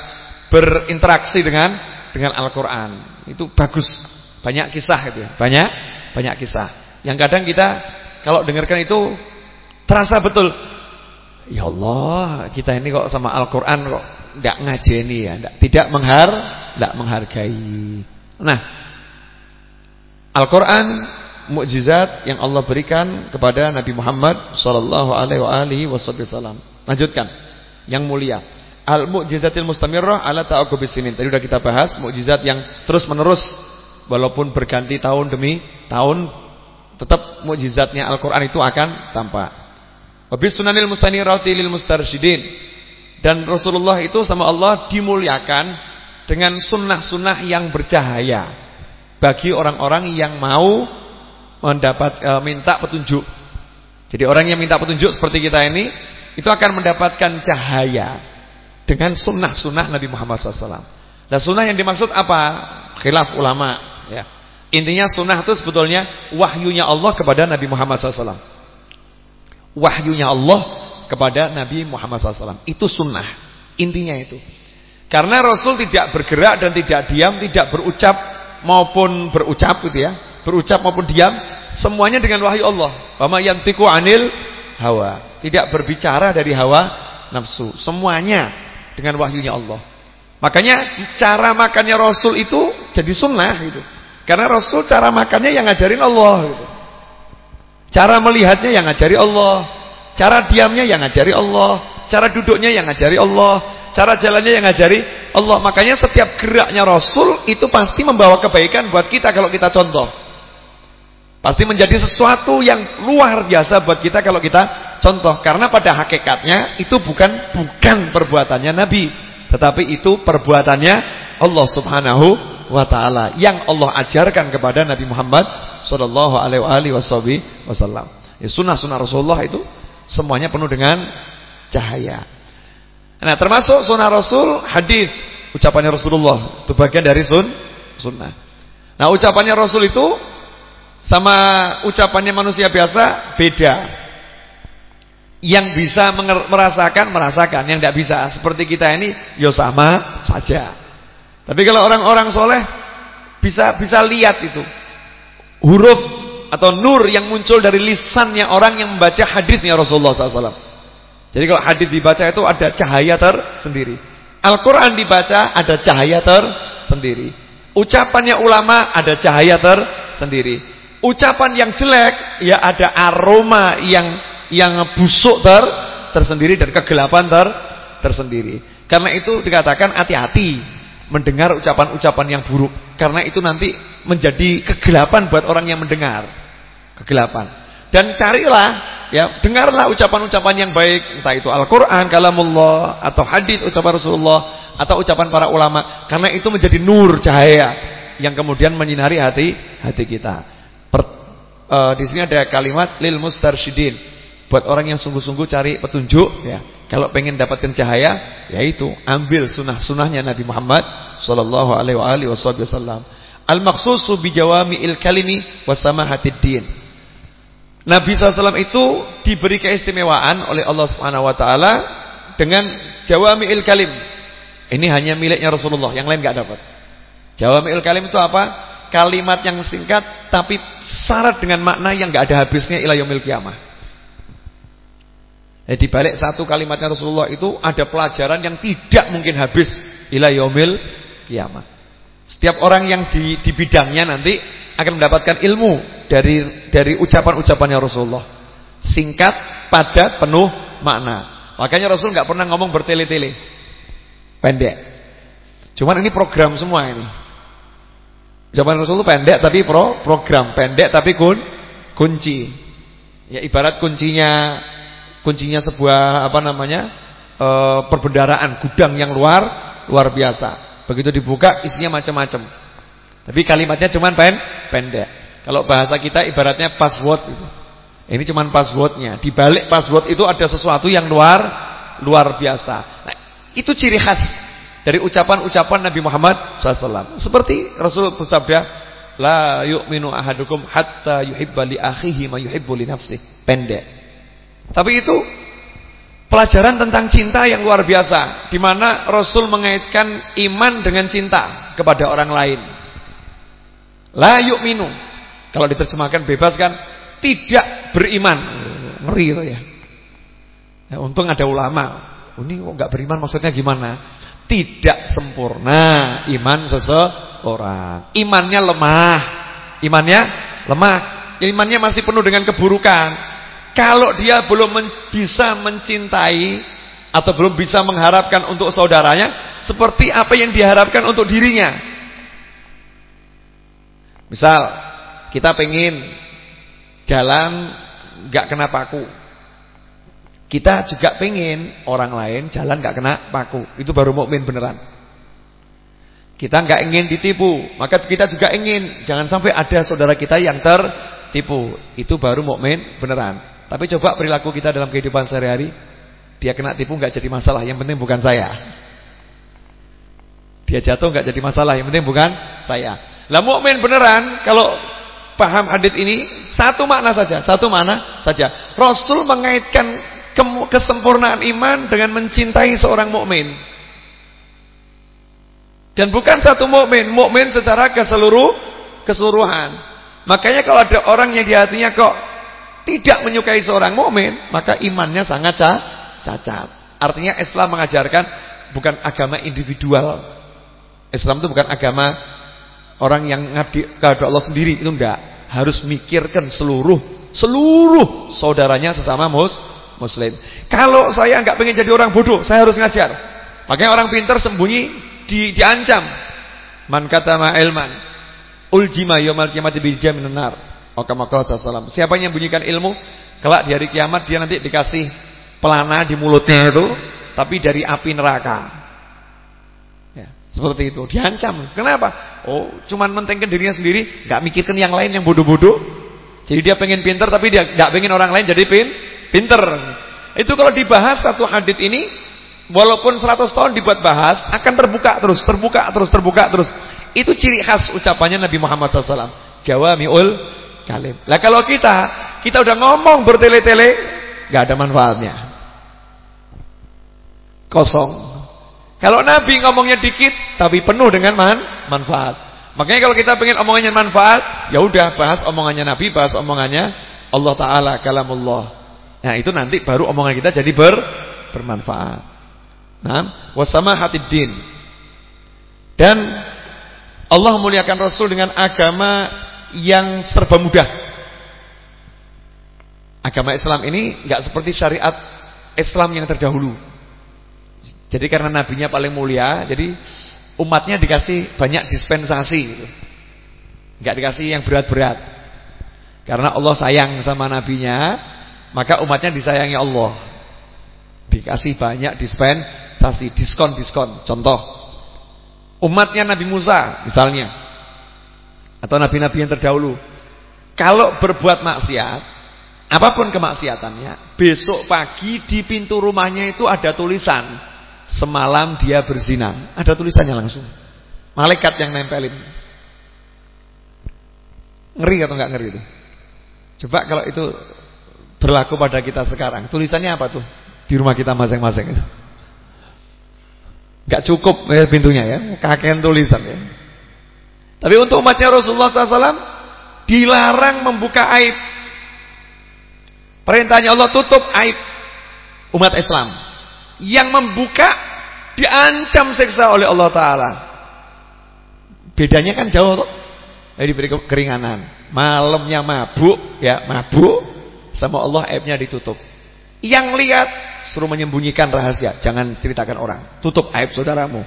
berinteraksi dengan dengan Al-Qur'an. Itu bagus. Banyak kisah itu ya. Banyak banyak kisah. Yang kadang kita kalau dengarkan itu terasa betul. Ya Allah, kita ini kok sama Al-Qur'an kok tidak ngajeni ya, enggak, tidak menghar, tidak menghargai. Nah, Al-Qur'an mukjizat yang Allah berikan kepada Nabi Muhammad sallallahu alaihi wasallam. Lanjutkan. Yang mulia. Al-mu'jizatil mustamirrah ala ta'aqubis. Tadi sudah kita bahas mukjizat yang terus-menerus walaupun berganti tahun demi tahun tetap mukjizatnya Al-Qur'an itu akan tampak. Wa bisunanil mustanirati lil mustarsyidin. Dan Rasulullah itu sama Allah dimuliakan dengan sunnah-sunnah yang bercahaya bagi orang-orang yang mau mendapat e, minta petunjuk. Jadi orang yang minta petunjuk seperti kita ini itu akan mendapatkan cahaya dengan sunnah-sunnah Nabi Muhammad SAW. Dan sunnah yang dimaksud apa? Khilaf ulama. Ya. Intinya sunnah itu sebetulnya wahyunya Allah kepada Nabi Muhammad SAW. Wahyunya Allah kepada Nabi Muhammad SAW. Itu sunnah. Intinya itu. Karena Rasul tidak bergerak dan tidak diam, tidak berucap maupun berucap gitu ya. Berucap maupun diam, semuanya dengan wahyu Allah. Wama yantiku anil hawa. Tidak berbicara dari hawa nafsu. Semuanya dengan wahyunya Allah. Makanya cara makannya Rasul itu jadi sunnah gitu. Karena Rasul cara makannya yang ngajarin Allah gitu. Cara melihatnya yang ngajari Allah. Cara diamnya yang ngajari Allah, cara duduknya yang ngajari Allah, cara jalannya yang ngajari Allah. Makanya setiap geraknya Rasul itu pasti membawa kebaikan buat kita kalau kita contoh. Pasti menjadi sesuatu yang luar biasa buat kita kalau kita contoh. Karena pada hakikatnya itu bukan bukan perbuatannya Nabi, tetapi itu perbuatannya Allah Subhanahu wa taala yang Allah ajarkan kepada Nabi Muhammad sallallahu alaihi wasallam. Ya sunnah-sunnah Rasulullah itu Semuanya penuh dengan cahaya. Nah, termasuk sunnah Rasul hadis ucapannya Rasulullah itu bagian dari sun sunnah. Nah, ucapannya Rasul itu sama ucapannya manusia biasa beda. Yang bisa merasakan merasakan, yang tidak bisa seperti kita ini ya sama saja. Tapi kalau orang-orang soleh bisa bisa lihat itu huruf atau nur yang muncul dari lisannya orang yang membaca hadisnya Rasulullah SAW. Jadi kalau hadis dibaca itu ada cahaya tersendiri. Al-Quran dibaca ada cahaya tersendiri. Ucapannya ulama ada cahaya tersendiri. Ucapan yang jelek ya ada aroma yang yang busuk ter tersendiri dan kegelapan ter tersendiri. Karena itu dikatakan hati-hati mendengar ucapan-ucapan yang buruk karena itu nanti menjadi kegelapan buat orang yang mendengar kegelapan. Dan carilah ya, dengarlah ucapan-ucapan yang baik, entah itu Al-Qur'an, kalamullah atau hadis ucapan Rasulullah atau ucapan para ulama karena itu menjadi nur cahaya yang kemudian menyinari hati hati kita. Uh, di sini ada kalimat lil mustarsyidin buat orang yang sungguh-sungguh cari petunjuk ya. Kalau pengen dapatkan cahaya, yaitu ambil sunnah-sunnahnya Nabi Muhammad sallallahu alaihi wasallam. Al-maqsusu bi jawami'il kalimi wa samahatid din. Nabi SAW itu diberi keistimewaan oleh Allah Subhanahu Wa Taala dengan jawami'il kalim. Ini hanya miliknya Rasulullah, yang lain nggak dapat. Jawami'il kalim itu apa? Kalimat yang singkat tapi syarat dengan makna yang nggak ada habisnya ila yaumil kiamah. Eh, di balik satu kalimatnya Rasulullah itu ada pelajaran yang tidak mungkin habis ila yaumil kiamah. Setiap orang yang di, di bidangnya nanti akan mendapatkan ilmu dari dari ucapan-ucapannya Rasulullah. Singkat, padat, penuh makna. Makanya Rasul nggak pernah ngomong bertele-tele. Pendek. Cuman ini program semua ini. Ucapan Rasul itu pendek tapi pro program, pendek tapi kun kunci. Ya ibarat kuncinya kuncinya sebuah apa namanya? E, perbendaraan gudang yang luar luar biasa. Begitu dibuka isinya macam-macam. Tapi kalimatnya cuma pen pendek. Kalau bahasa kita ibaratnya password itu. Ini cuma passwordnya. Di balik password itu ada sesuatu yang luar luar biasa. Nah, itu ciri khas dari ucapan-ucapan Nabi Muhammad SAW. Seperti Rasul bersabda, La yu'minu ahadukum hatta yuhibba li akhihi ma yuhibbu li nafsih. Pendek. Tapi itu pelajaran tentang cinta yang luar biasa. di mana Rasul mengaitkan iman dengan cinta kepada orang lain. La yu'minu. Kalau diterjemahkan bebas kan, tidak beriman. Ngeri itu ya. ya untung ada ulama. Ini kok enggak beriman maksudnya gimana? Tidak sempurna iman seseorang. Imannya lemah. Imannya lemah. Imannya masih penuh dengan keburukan. Kalau dia belum men bisa mencintai atau belum bisa mengharapkan untuk saudaranya seperti apa yang diharapkan untuk dirinya. Misal kita pengen jalan nggak kena paku. Kita juga pengen orang lain jalan nggak kena paku. Itu baru mukmin beneran. Kita nggak ingin ditipu, maka kita juga ingin jangan sampai ada saudara kita yang tertipu. Itu baru mukmin beneran. Tapi coba perilaku kita dalam kehidupan sehari-hari, dia kena tipu nggak jadi masalah, yang penting bukan saya. Dia jatuh nggak jadi masalah, yang penting bukan saya. Lah mukmin beneran kalau paham hadis ini satu makna saja, satu makna saja. Rasul mengaitkan kesempurnaan iman dengan mencintai seorang mukmin. Dan bukan satu mukmin, mukmin secara ke seluruh keseluruhan. Makanya kalau ada orang yang di hatinya kok tidak menyukai seorang mukmin, maka imannya sangat cacat. Artinya Islam mengajarkan bukan agama individual. Islam itu bukan agama Orang yang ngabdi kepada Allah sendiri itu enggak, harus mikirkan seluruh seluruh saudaranya sesama mus, muslim. Kalau saya enggak pengen jadi orang bodoh, saya harus ngajar. Makanya orang pintar sembunyi di, diancam. Man katama ilman uljima yaumil qiyamati minan nar. sallallahu Siapa yang menyembunyikan ilmu, kelak di hari kiamat dia nanti dikasih pelana di mulutnya itu tapi dari api neraka. Seperti itu, diancam. Kenapa? Oh, cuman mentengkan dirinya sendiri, nggak mikirkan yang lain yang bodoh-bodoh. Jadi dia pengen pinter tapi dia nggak pengen orang lain jadi pin pinter. Itu kalau dibahas satu hadis ini, walaupun 100 tahun dibuat bahas, akan terbuka terus, terbuka terus, terbuka terus. Itu ciri khas ucapannya Nabi Muhammad SAW. Jawamiul kalim. Lah kalau kita, kita udah ngomong bertele-tele, nggak ada manfaatnya. Kosong. Kalau Nabi ngomongnya dikit tapi penuh dengan man manfaat. Makanya kalau kita pengen omongannya manfaat, ya udah bahas omongannya Nabi, bahas omongannya Allah taala kalamullah. Nah, itu nanti baru omongan kita jadi ber bermanfaat. Nah, wasamahatid din. Dan Allah muliakan Rasul dengan agama yang serba mudah. Agama Islam ini enggak seperti syariat Islam yang terdahulu. Jadi karena nabinya paling mulia, jadi umatnya dikasih banyak dispensasi gitu. Enggak dikasih yang berat-berat. Karena Allah sayang sama nabinya, maka umatnya disayangi Allah. Dikasih banyak dispensasi, diskon-diskon. Contoh, umatnya Nabi Musa misalnya atau nabi-nabi yang terdahulu, kalau berbuat maksiat, apa pun kemaksiatannya, besok pagi di pintu rumahnya itu ada tulisan Semalam dia berzina. Ada tulisannya langsung. Malaikat yang nempelin. Ngeri atau enggak ngeri itu? Coba kalau itu berlaku pada kita sekarang. Tulisannya apa tuh? Di rumah kita masing-masing itu. Enggak cukup ya pintunya ya. Kakean tulisan ya. Tapi untuk umatnya Rasulullah SAW dilarang membuka aib. Perintahnya Allah tutup aib umat Islam yang membuka diancam seksa oleh Allah Taala. Bedanya kan jauh tuh. Jadi diberi keringanan. Malamnya mabuk, ya mabuk, sama Allah aibnya ditutup. Yang lihat suruh menyembunyikan rahasia, jangan ceritakan orang. Tutup aib saudaramu.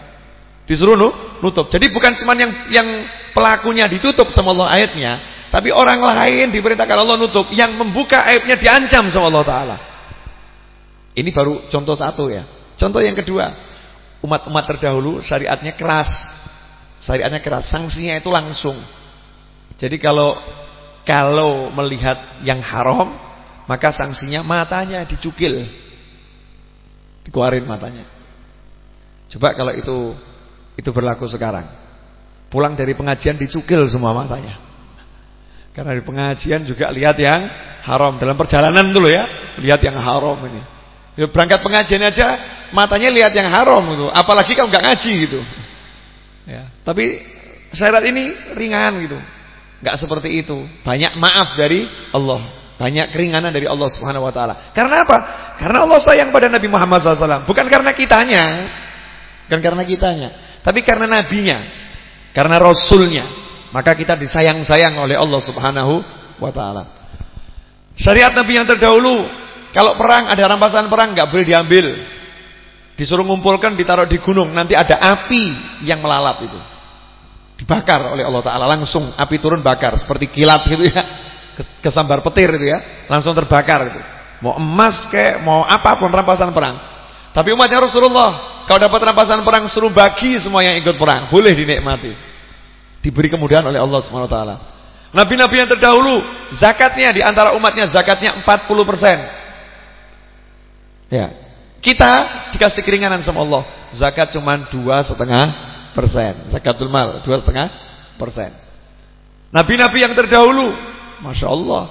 Disuruh nu, nutup. Jadi bukan cuma yang yang pelakunya ditutup sama Allah aibnya, tapi orang lain diperintahkan Allah nutup, yang membuka aibnya diancam sama Allah Taala. Ini baru contoh satu ya. Contoh yang kedua, umat-umat terdahulu syariatnya keras. Syariatnya keras, sanksinya itu langsung. Jadi kalau kalau melihat yang haram, maka sanksinya matanya dicukil. Dikeluarin matanya. Coba kalau itu itu berlaku sekarang. Pulang dari pengajian dicukil semua matanya. Karena di pengajian juga lihat yang haram dalam perjalanan dulu ya, lihat yang haram ini. Ya, berangkat pengajian aja matanya lihat yang haram itu, apalagi kalau nggak ngaji gitu. Ya, tapi syarat ini ringan gitu. nggak seperti itu. Banyak maaf dari Allah. Banyak keringanan dari Allah Subhanahu wa taala. Karena apa? Karena Allah sayang pada Nabi Muhammad SAW. Bukan karena kitanya. Bukan karena kitanya, tapi karena nabinya. Karena rasulnya. Maka kita disayang-sayang oleh Allah Subhanahu wa taala. Syariat Nabi yang terdahulu, kalau perang ada rampasan perang nggak boleh diambil. Disuruh ngumpulkan ditaruh di gunung, nanti ada api yang melalap itu. Dibakar oleh Allah taala langsung api turun bakar seperti kilat gitu ya. Kesambar petir itu ya, langsung terbakar itu. Mau emas kayak mau apa pun rampasan perang. Tapi umatnya Rasulullah, kalau dapat rampasan perang suruh bagi semua yang ikut perang, boleh dinikmati diberi kemudahan oleh Allah Subhanahu wa taala. Nabi-nabi yang terdahulu zakatnya di antara umatnya zakatnya 40%. Ya. Kita dikasih keringanan sama Allah. Zakat cuma dua setengah persen. Zakatul mal dua setengah persen. Nabi-nabi yang terdahulu, masya Allah,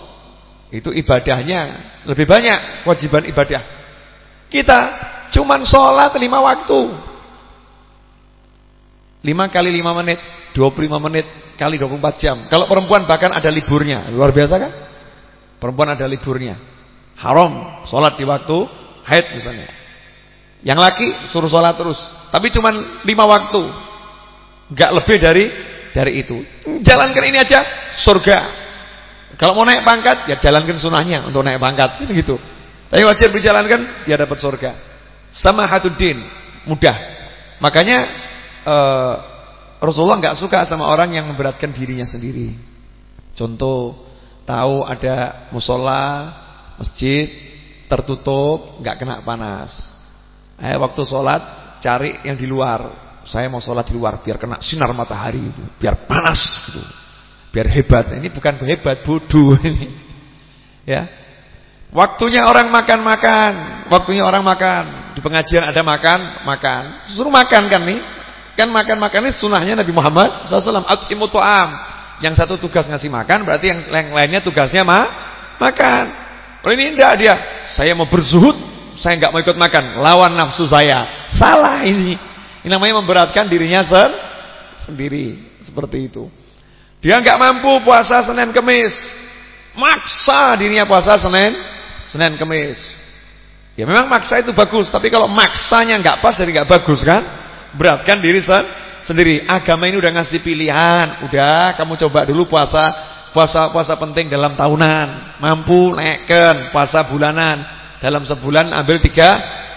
itu ibadahnya lebih banyak kewajiban ibadah. Kita cuma sholat lima waktu, lima kali lima menit 25 menit kali 24 jam. Kalau perempuan bahkan ada liburnya. Luar biasa kan? Perempuan ada liburnya. Haram sholat di waktu haid misalnya. Yang laki suruh sholat terus. Tapi cuma 5 waktu. Enggak lebih dari dari itu. Jalankan ini aja surga. Kalau mau naik pangkat ya jalankan sunahnya untuk naik pangkat. Gitu. Tapi wajib dijalankan dia dapat surga. Sama hatuddin mudah. Makanya eh, Rasulullah nggak suka sama orang yang memberatkan dirinya sendiri. Contoh, tahu ada musola, masjid tertutup, nggak kena panas. Eh, waktu sholat cari yang di luar. Saya mau sholat di luar biar kena sinar matahari biar panas gitu. Biar hebat. Ini bukan hebat, bodoh ini. Ya. Waktunya orang makan-makan, waktunya orang makan. Di pengajian ada makan, makan. Suruh makan kan nih. Kan makan-makan ini sunahnya Nabi Muhammad SAW. At'imu. Yang satu tugas ngasih makan, berarti yang lainnya tugasnya ma makan. Kalau ini tidak dia, saya mau berzuhud, saya nggak mau ikut makan, lawan nafsu saya. Salah ini. Ini namanya memberatkan dirinya sen sendiri, seperti itu. Dia nggak mampu puasa Senin Kemis, maksa dirinya puasa Senin Senin Kemis. Ya memang maksa itu bagus, tapi kalau maksanya nggak pas jadi nggak bagus kan? beratkan diri sendiri. Agama ini udah ngasih pilihan, udah kamu coba dulu puasa puasa puasa penting dalam tahunan, mampu naikkan puasa bulanan dalam sebulan ambil tiga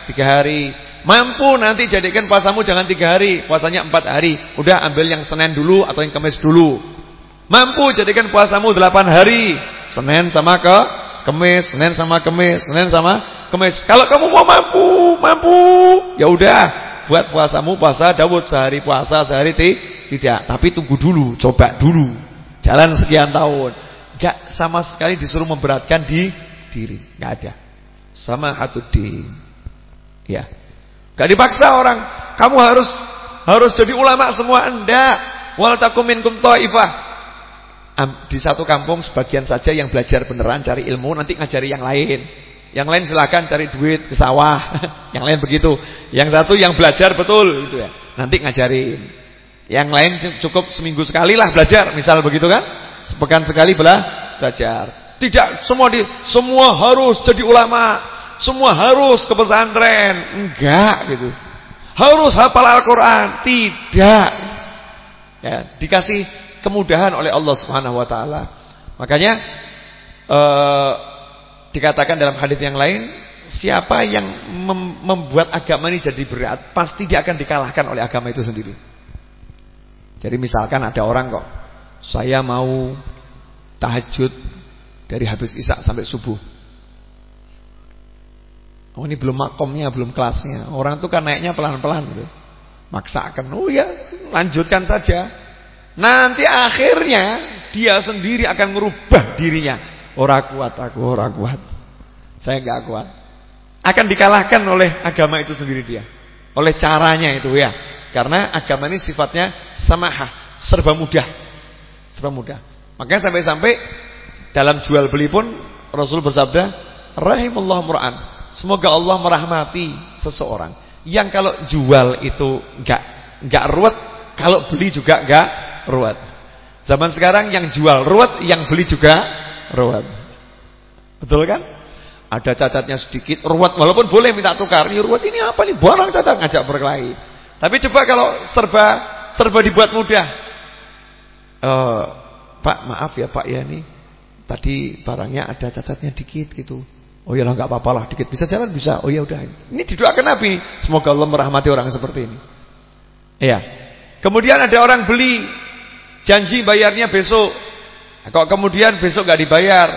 tiga hari. Mampu nanti jadikan puasamu jangan tiga hari, puasanya empat hari. Udah ambil yang Senin dulu atau yang Kamis dulu. Mampu jadikan puasamu delapan hari, Senin sama ke Kamis, Senin sama Kamis, Senin sama Kamis. Kalau kamu mau mampu, mampu, ya udah buat puasamu puasa Daud sehari puasa sehari tidak, tapi tunggu dulu, coba dulu. Jalan sekian tahun. Enggak sama sekali disuruh memberatkan di diri, enggak ada. Sama hatuddin. Ya. Enggak dipaksa orang, kamu harus harus jadi ulama semua enggak. Wal takum minkum thaifah. Di satu kampung sebagian saja yang belajar beneran cari ilmu nanti ngajari yang lain. Yang lain silakan cari duit ke sawah. yang lain begitu. Yang satu yang belajar betul gitu ya. Nanti ngajarin. Yang lain cukup seminggu sekali lah belajar, misal begitu kan? Sepekan sekali belah belajar. Tidak semua di semua harus jadi ulama, semua harus ke pesantren. Enggak gitu. Harus hafal Al-Qur'an, tidak. Ya, dikasih kemudahan oleh Allah Subhanahu wa taala. Makanya eh Dikatakan dalam hadis yang lain, siapa yang mem membuat agama ini jadi berat, pasti dia akan dikalahkan oleh agama itu sendiri. Jadi misalkan ada orang kok, saya mau tahajud dari habis isak sampai subuh. Oh ini belum makomnya, belum kelasnya. Orang itu kan naiknya pelan-pelan gitu. Maksakan, oh ya lanjutkan saja. Nanti akhirnya dia sendiri akan merubah dirinya. Orang kuat aku, orang kuat. Saya nggak kuat. Akan dikalahkan oleh agama itu sendiri dia. Oleh caranya itu ya. Karena agama ini sifatnya samahah, serba mudah. Serba mudah. Makanya sampai-sampai dalam jual beli pun Rasul bersabda, "Rahimullah mur'an." Semoga Allah merahmati seseorang yang kalau jual itu enggak enggak ruwet, kalau beli juga enggak ruwet. Zaman sekarang yang jual ruwet, yang beli juga ruwet. Betul kan? Ada cacatnya sedikit, ruwet walaupun boleh minta tukar. Ini ruwet ini apa nih? Barang cacat ngajak berkelahi. Tapi coba kalau serba serba dibuat mudah. Uh, Pak, maaf ya Pak ya nih. Tadi barangnya ada cacatnya dikit gitu. Oh ya lah nggak apa-apa lah, dikit bisa jalan bisa. Oh ya udah. Ini didoakan Nabi, semoga Allah merahmati orang seperti ini. Iya. Kemudian ada orang beli janji bayarnya besok. Kok kemudian besok nggak dibayar,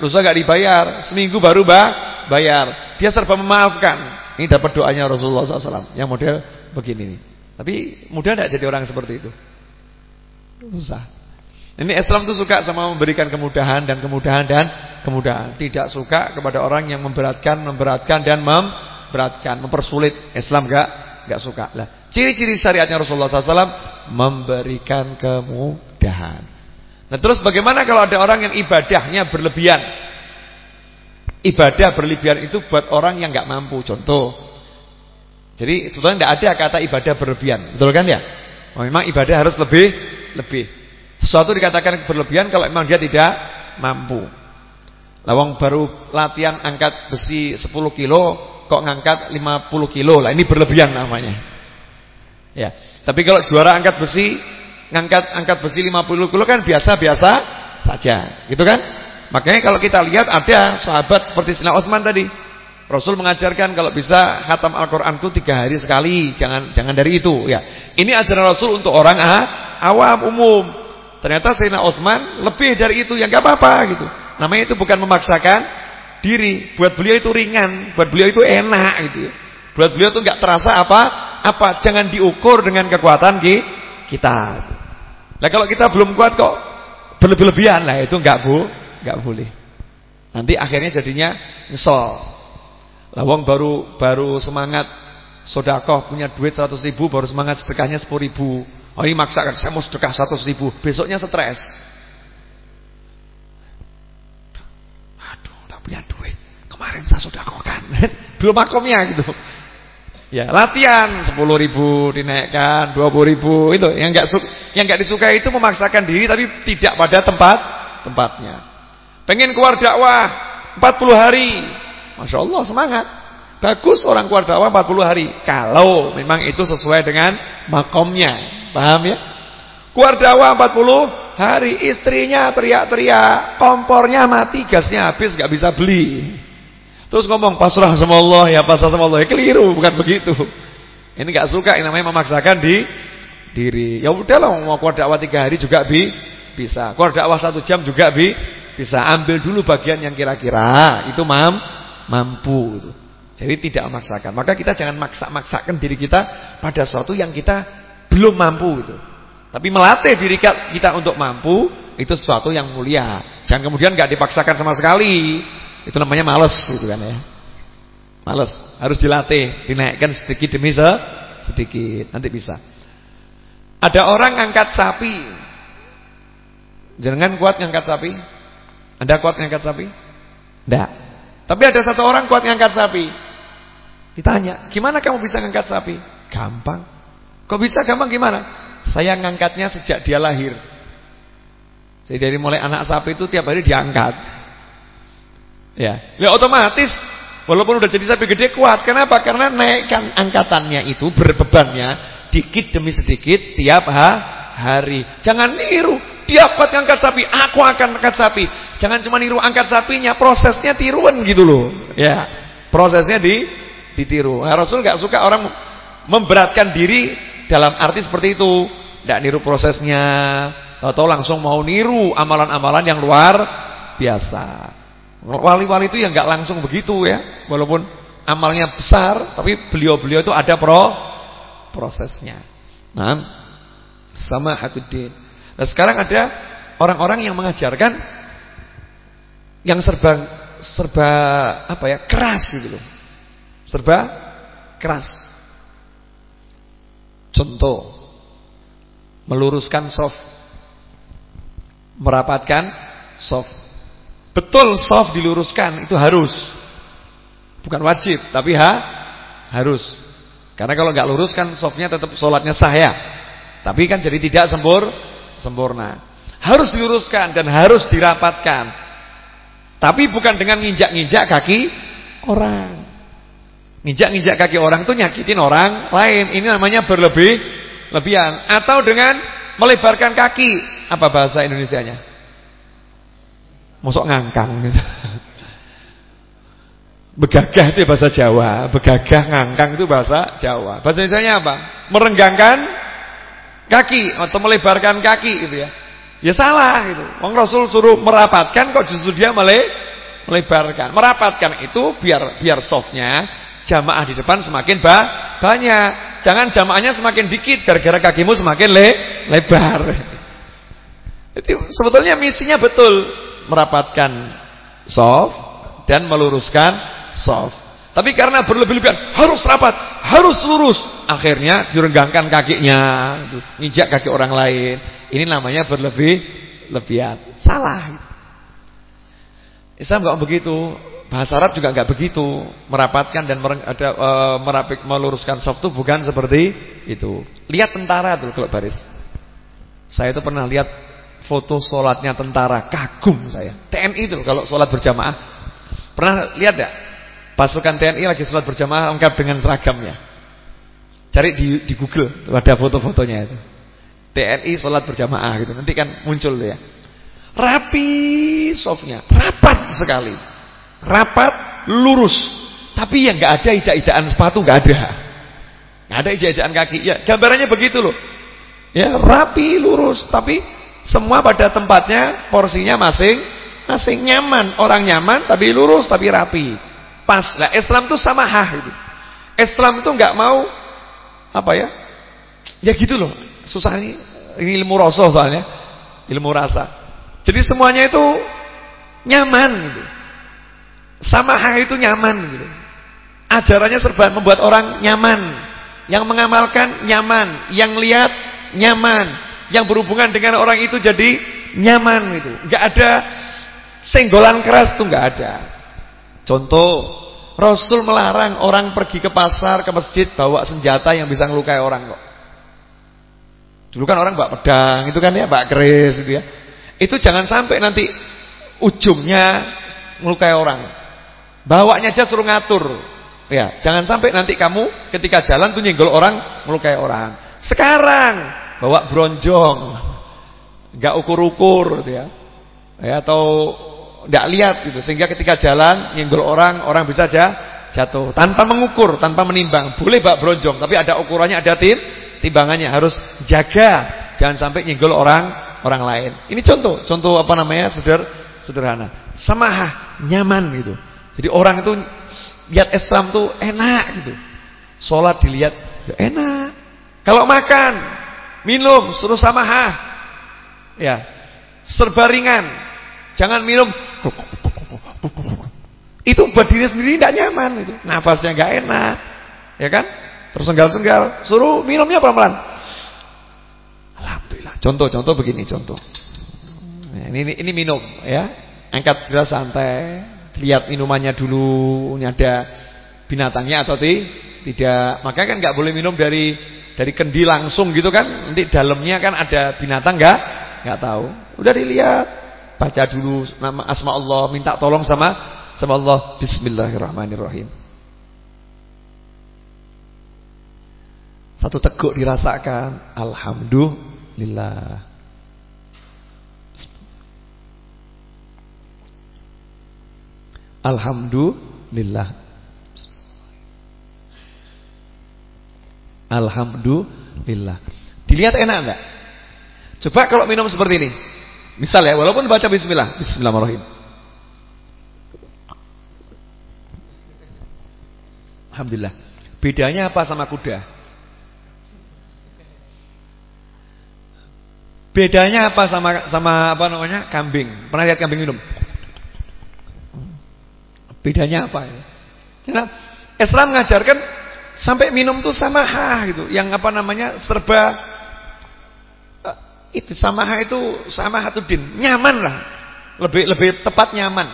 lusa nggak dibayar, seminggu baru bah bayar. Dia serba memaafkan. Ini dapat doanya Rasulullah SAW yang model begini nih. Tapi mudah tidak jadi orang seperti itu? Susah. Ini Islam itu suka sama memberikan kemudahan dan kemudahan dan kemudahan. Tidak suka kepada orang yang memberatkan, memberatkan dan memberatkan, mempersulit. Islam enggak enggak suka. Lah, ciri-ciri syariatnya Rasulullah SAW memberikan kemudahan. Nah, terus bagaimana kalau ada orang yang ibadahnya berlebihan? Ibadah berlebihan itu buat orang yang enggak mampu. Contoh. Jadi sebetulnya tidak ada kata ibadah berlebihan, betul kan ya? Memang ibadah harus lebih lebih. Sesuatu dikatakan berlebihan kalau memang dia tidak mampu. Lawang baru latihan angkat besi 10 kilo kok ngangkat 50 kilo lah ini berlebihan namanya. Ya, tapi kalau juara angkat besi ngangkat angkat besi 50 kilo kan biasa-biasa saja, gitu kan? Makanya kalau kita lihat ada sahabat seperti Sina Utsman tadi. Rasul mengajarkan kalau bisa khatam Al-Qur'an itu tiga hari sekali, jangan jangan dari itu ya. Ini ajaran Rasul untuk orang ah, awam umum. Ternyata Sayyidina Utsman lebih dari itu yang gak apa-apa gitu. Namanya itu bukan memaksakan diri. Buat beliau itu ringan, buat beliau itu enak gitu ya. Buat beliau itu gak terasa apa apa. Jangan diukur dengan kekuatan kita. Nah kalau kita belum kuat kok berlebih-lebihan lah itu nggak bu, nggak boleh. Nanti akhirnya jadinya nyesel. Lawang baru baru semangat sodakoh punya duit 100 ribu baru semangat sedekahnya 10 ribu. Oh ini maksakan saya mau sedekah 100 ribu Besoknya stres Aduh udah punya duit Kemarin saya sudah kokan Belum makomnya gitu Ya latihan 10 ribu dinaikkan 20 ribu. Itu yang gak, yang gak disukai itu memaksakan diri Tapi tidak pada tempat Tempatnya. Pengen keluar dakwah 40 hari. Masya Allah semangat. Bagus orang keluar dakwah 40 hari. Kalau memang itu sesuai dengan makomnya. Paham ya? Keluar dakwah 40 hari istrinya teriak-teriak, kompornya mati, gasnya habis gak bisa beli. Terus ngomong pasrah sama Allah ya, pasrah sama Allah. Ya keliru, bukan begitu. Ini gak suka, ini namanya memaksakan di diri. Ya udahlah mau keluar dakwah 3 hari juga bi bisa. Keluar dakwah 1 jam juga bi bisa. Ambil dulu bagian yang kira-kira itu mam mampu Jadi tidak memaksakan. Maka kita jangan maksa-maksakan diri kita pada sesuatu yang kita belum mampu itu. Tapi melatih diri kita untuk mampu itu sesuatu yang mulia. Jangan kemudian nggak dipaksakan sama sekali. Itu namanya males gitu kan ya. Males, harus dilatih, dinaikkan sedikit demi sedikit, nanti bisa. Ada orang angkat sapi. Jangan kuat ngangkat sapi? Anda kuat ngangkat sapi? Tidak. Tapi ada satu orang kuat ngangkat sapi. Ditanya, gimana kamu bisa ngangkat sapi? Gampang. Kok bisa gampang gimana? Saya ngangkatnya sejak dia lahir. Jadi dari mulai anak sapi itu tiap hari diangkat. Ya, ya otomatis walaupun udah jadi sapi gede kuat. Kenapa? Karena naikkan angkatannya itu berbebannya dikit demi sedikit tiap ha hari. Jangan niru. Dia kuat ngangkat sapi, aku akan angkat sapi. Jangan cuma niru angkat sapinya, prosesnya tiruan gitu loh. Ya, prosesnya di ditiru. Nah, Rasul nggak suka orang memberatkan diri dalam arti seperti itu. Tidak niru prosesnya. Tahu-tahu langsung mau niru amalan-amalan yang luar biasa. Wali-wali itu yang nggak langsung begitu ya. Walaupun amalnya besar, tapi beliau-beliau itu ada pro prosesnya. Nah, sama hatuddin. Nah, sekarang ada orang-orang yang mengajarkan yang serba serba apa ya keras gitu loh serba keras contoh meluruskan soft merapatkan soft betul soft diluruskan itu harus bukan wajib tapi ha harus karena kalau nggak lurus kan softnya tetap sholatnya sah ya tapi kan jadi tidak sempur sempurna harus diluruskan dan harus dirapatkan. Tapi bukan dengan nginjak-nginjak kaki orang. Nginjak-nginjak kaki orang itu nyakitin orang lain. Ini namanya berlebih lebihan atau dengan melebarkan kaki. Apa bahasa Indonesianya? Mosok ngangkang gitu. Begagah itu bahasa Jawa, begagah ngangkang itu bahasa Jawa. Bahasa Indonesia apa? Merenggangkan kaki atau melebarkan kaki gitu ya. Ya salah itu. Wong Rasul suruh merapatkan kok justru dia mele melebarkan. Merapatkan itu biar biar softnya jamaah di depan semakin ba banyak. Jangan jamaahnya semakin dikit gara-gara kakimu semakin le lebar. Itu sebetulnya misinya betul merapatkan soft dan meluruskan soft. Tapi karena berlebih-lebihan harus rapat, harus lurus, akhirnya direnggangkan kakinya, nginjak kaki orang lain. Ini namanya berlebih lebihan. Salah. Islam enggak begitu. Bahasa Arab juga enggak begitu. Merapatkan dan ada e, merapik meluruskan soft itu bukan seperti itu. Lihat tentara tuh kalau baris. Saya itu pernah lihat foto sholatnya tentara, kagum saya. TNI itu kalau sholat berjamaah. Pernah lihat enggak? Pasukan TNI lagi sholat berjamaah lengkap dengan seragamnya. Cari di, di Google, ada foto-fotonya itu. TNI sholat berjamaah gitu. Nanti kan muncul ya. Rapi softnya, rapat sekali. Rapat, lurus. Tapi yang nggak ada ida-idaan sepatu nggak ada. Nggak ada ida-idaan kaki. Ya, gambarannya begitu loh. Ya, rapi, lurus, tapi semua pada tempatnya, porsinya masing masing nyaman. Orang nyaman tapi lurus tapi rapi. Pas. Nah, Islam tuh sama hah gitu. Islam tuh nggak mau apa ya? Ya gitu loh. Susah ini, ini ilmu rasa soalnya. Ilmu rasa. Jadi semuanya itu nyaman gitu. Sama hal itu nyaman gitu. Ajarannya serba membuat orang nyaman. Yang mengamalkan nyaman, yang lihat nyaman, yang berhubungan dengan orang itu jadi nyaman gitu. Enggak ada senggolan keras tuh enggak ada. Contoh, Rasul melarang orang pergi ke pasar, ke masjid bawa senjata yang bisa ngelukai orang kok. Dulu kan orang bak pedang, itu kan ya bak keris gitu ya. Itu jangan sampai nanti ujungnya melukai orang. Bawanya aja suruh ngatur. Ya, jangan sampai nanti kamu ketika jalan tuh nyenggol orang, melukai orang. Sekarang bawa bronjong. Enggak ukur-ukur gitu ya. Ya atau enggak lihat gitu sehingga ketika jalan nyenggol orang, orang bisa aja jatuh tanpa mengukur, tanpa menimbang. Boleh bak bronjong, tapi ada ukurannya, ada tim timbangannya harus jaga jangan sampai nyenggol orang orang lain. Ini contoh, contoh apa namanya? Seder, sederhana. Samahah, nyaman gitu. Jadi orang itu lihat Islam tuh enak gitu. Salat dilihat ya enak. Kalau makan, minum suruh samahah. Ya. Serba ringan. Jangan minum itu buat diri sendiri tidak nyaman itu. Nafasnya enggak enak. Ya kan? Tersenggal-senggal, suruh minumnya pelan-pelan. Alhamdulillah. Contoh-contoh begini contoh. Nah, ini ini minum ya. Angkat gelas santai, lihat minumannya dulu, ini ada binatangnya atau tidak. Makanya kan nggak boleh minum dari dari kendi langsung gitu kan. Nanti dalamnya kan ada binatang nggak? Nggak tahu. Udah dilihat, baca dulu nama asma Allah, minta tolong sama sama Allah. Bismillahirrahmanirrahim. Satu teguk dirasakan. Alhamdulillah. Alhamdulillah. Alhamdulillah. Dilihat enak enggak? Coba kalau minum seperti ini. Misal ya, walaupun baca bismillah, bismillahirrahmanirrahim. Alhamdulillah. Bedanya apa sama kuda? Bedanya apa sama sama apa namanya? Kambing. Pernah lihat kambing minum? Bedanya apa ya? Karena Islam mengajarkan sampai minum tuh samaha gitu, yang apa namanya serba uh, itu samaha itu sama satu din, nyaman lah, lebih lebih tepat nyaman,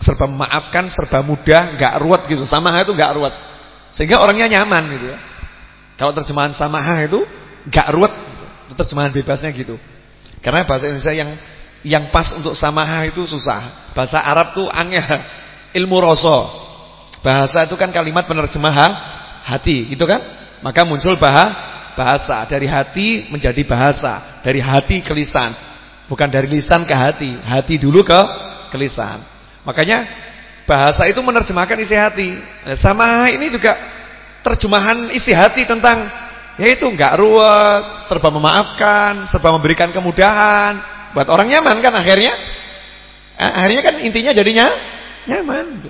serba memaafkan, serba mudah, nggak ruwet gitu, samaha itu nggak ruwet, sehingga orangnya nyaman gitu ya. Kalau terjemahan samaha itu nggak ruwet, gitu. itu terjemahan bebasnya gitu. Karena bahasa Indonesia yang yang pas untuk samaha itu susah. Bahasa Arab tuh angel, ilmu rasa. Bahasa itu kan kalimat penerjemah hati, gitu kan? Maka muncul bahasa, dari hati menjadi bahasa, dari hati ke lisan. Bukan dari lisan ke hati, hati dulu ke ke lisan. Makanya bahasa itu menerjemahkan isi hati. Nah, sama ini juga terjemahan isi hati tentang yaitu enggak ruwet, serba memaafkan, serba memberikan kemudahan, buat orang nyaman kan akhirnya. Eh, akhirnya kan intinya jadinya nyaman.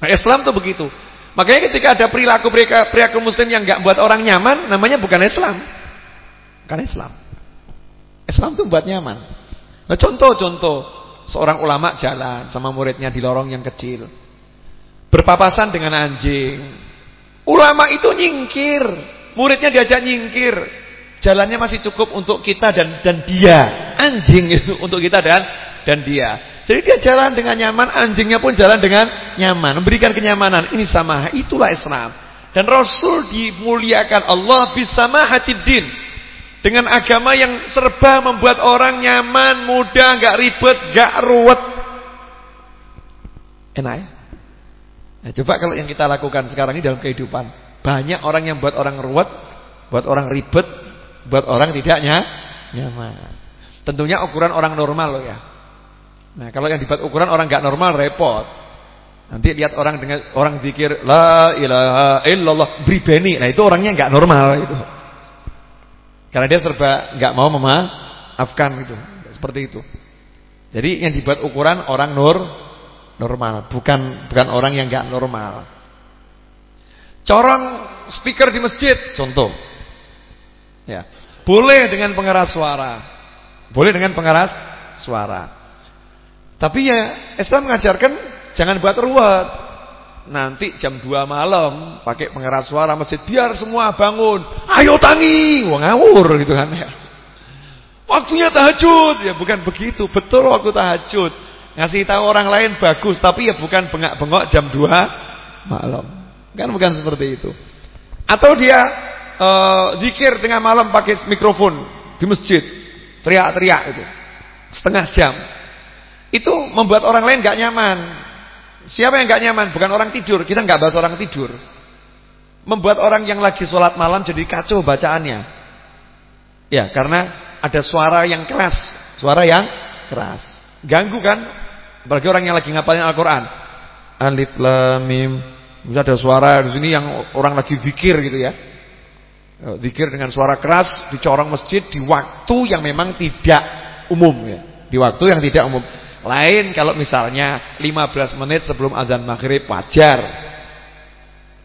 Nah, Islam tuh begitu. Makanya ketika ada perilaku perilaku muslim yang enggak buat orang nyaman, namanya bukan Islam. Bukan Islam. Islam tuh buat nyaman. Nah, contoh-contoh seorang ulama jalan sama muridnya di lorong yang kecil. Berpapasan dengan anjing. Ulama itu nyingkir. Muridnya diajak nyingkir. Jalannya masih cukup untuk kita dan dan dia. Anjing itu untuk kita dan dan dia. Jadi dia jalan dengan nyaman, anjingnya pun jalan dengan nyaman, memberikan kenyamanan. Ini sama, itulah Islam. Dan Rasul dimuliakan Allah bisa din dengan agama yang serba membuat orang nyaman, mudah, nggak ribet, nggak ruwet. Enak ya? Nah, coba kalau yang kita lakukan sekarang ini dalam kehidupan, banyak orang yang buat orang ruwet, buat orang ribet, buat orang tidaknya nyaman. Tentunya ukuran orang normal loh ya. Nah, kalau yang dibuat ukuran orang nggak normal repot. Nanti lihat orang dengan orang pikir la ilaha illallah bribeni. Nah, itu orangnya nggak normal itu. Karena dia serba nggak mau memaafkan gitu. Seperti itu. Jadi yang dibuat ukuran orang nur normal, bukan bukan orang yang nggak normal. Corong speaker di masjid contoh. Ya. Boleh dengan pengeras suara. Boleh dengan pengeras suara. Tapi ya Islam mengajarkan jangan buat ruwet. Nanti jam 2 malam pakai pengeras suara masjid biar semua bangun. Ayo tangi, wah ngawur gitu kan ya. Waktunya tahajud, ya bukan begitu. Betul waktu tahajud. Ngasih tahu orang lain bagus, tapi ya bukan bengak-bengok jam 2 malam. Kan bukan seperti itu. Atau dia uh, zikir tengah malam pakai mikrofon di masjid, teriak-teriak itu. Setengah jam. Itu membuat orang lain gak nyaman. Siapa yang gak nyaman? Bukan orang tidur. Kita gak bahas orang tidur. Membuat orang yang lagi sholat malam jadi kacau bacaannya. Ya, karena ada suara yang keras. Suara yang keras. Ganggu kan? Bagi orang yang lagi ngapalin Al-Quran. Alif Lam Mim. Bisa ada suara di sini yang orang lagi zikir gitu ya. Eh, zikir dengan suara keras di corong masjid di waktu yang memang tidak umum ya. Di waktu yang tidak umum. Lain kalau misalnya 15 menit sebelum azan maghrib wajar.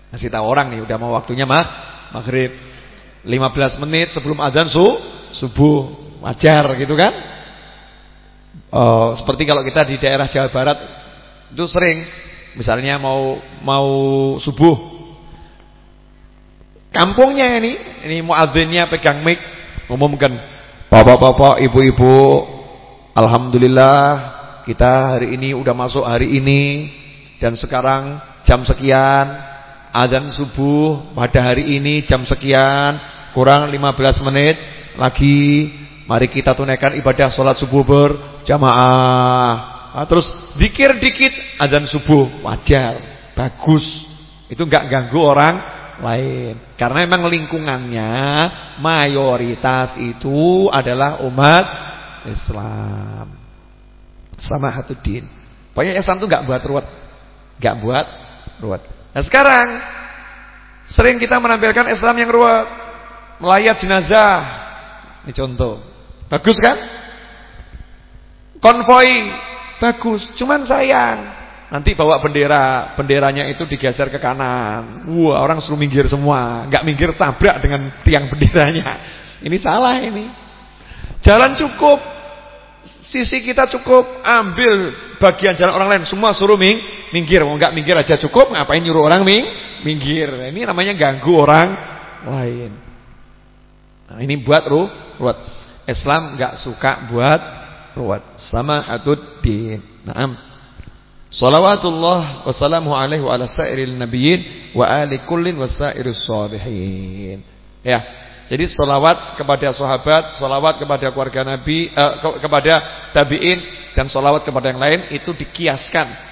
Masih tahu orang nih udah mau waktunya mah maghrib. 15 menit sebelum azan su subuh wajar gitu kan? Oh, seperti kalau kita di daerah Jawa Barat itu sering misalnya mau mau subuh Kampungnya ini, ini muadzinnya pegang mic umumkan, Bapak-bapak, ibu-ibu, alhamdulillah kita hari ini udah masuk hari ini dan sekarang jam sekian azan subuh pada hari ini jam sekian kurang 15 menit lagi mari kita tunaikan ibadah sholat subuh berjamaah. Nah, terus zikir dikit azan subuh wajar, bagus. Itu enggak ganggu orang lain. Karena memang lingkungannya mayoritas itu adalah umat Islam. Sama satu din. Pokoknya Islam itu nggak buat ruwet. nggak buat ruwet. Nah sekarang sering kita menampilkan Islam yang ruwet. Melayat jenazah. Ini contoh. Bagus kan? Konvoi bagus, cuman sayang Nanti bawa bendera, benderanya itu digeser ke kanan. Wah, orang suruh minggir semua. Enggak minggir tabrak dengan tiang benderanya. Ini salah ini. Jalan cukup. Sisi kita cukup ambil bagian jalan orang lain. Semua suruh ming minggir. Mau nggak minggir aja cukup ngapain nyuruh orang ming minggir? Ini namanya ganggu orang lain. Nah, ini buat ruh ruwet. Islam nggak suka buat ruwet. Sama atuddin na'am. Salawatullah wassalamu alaihi wa ala sairil nabiyyin wa ali kullin wasairis salihin ya jadi solawat kepada sahabat, solawat kepada keluarga Nabi, eh, ke kepada tabiin dan solawat kepada yang lain itu dikiaskan.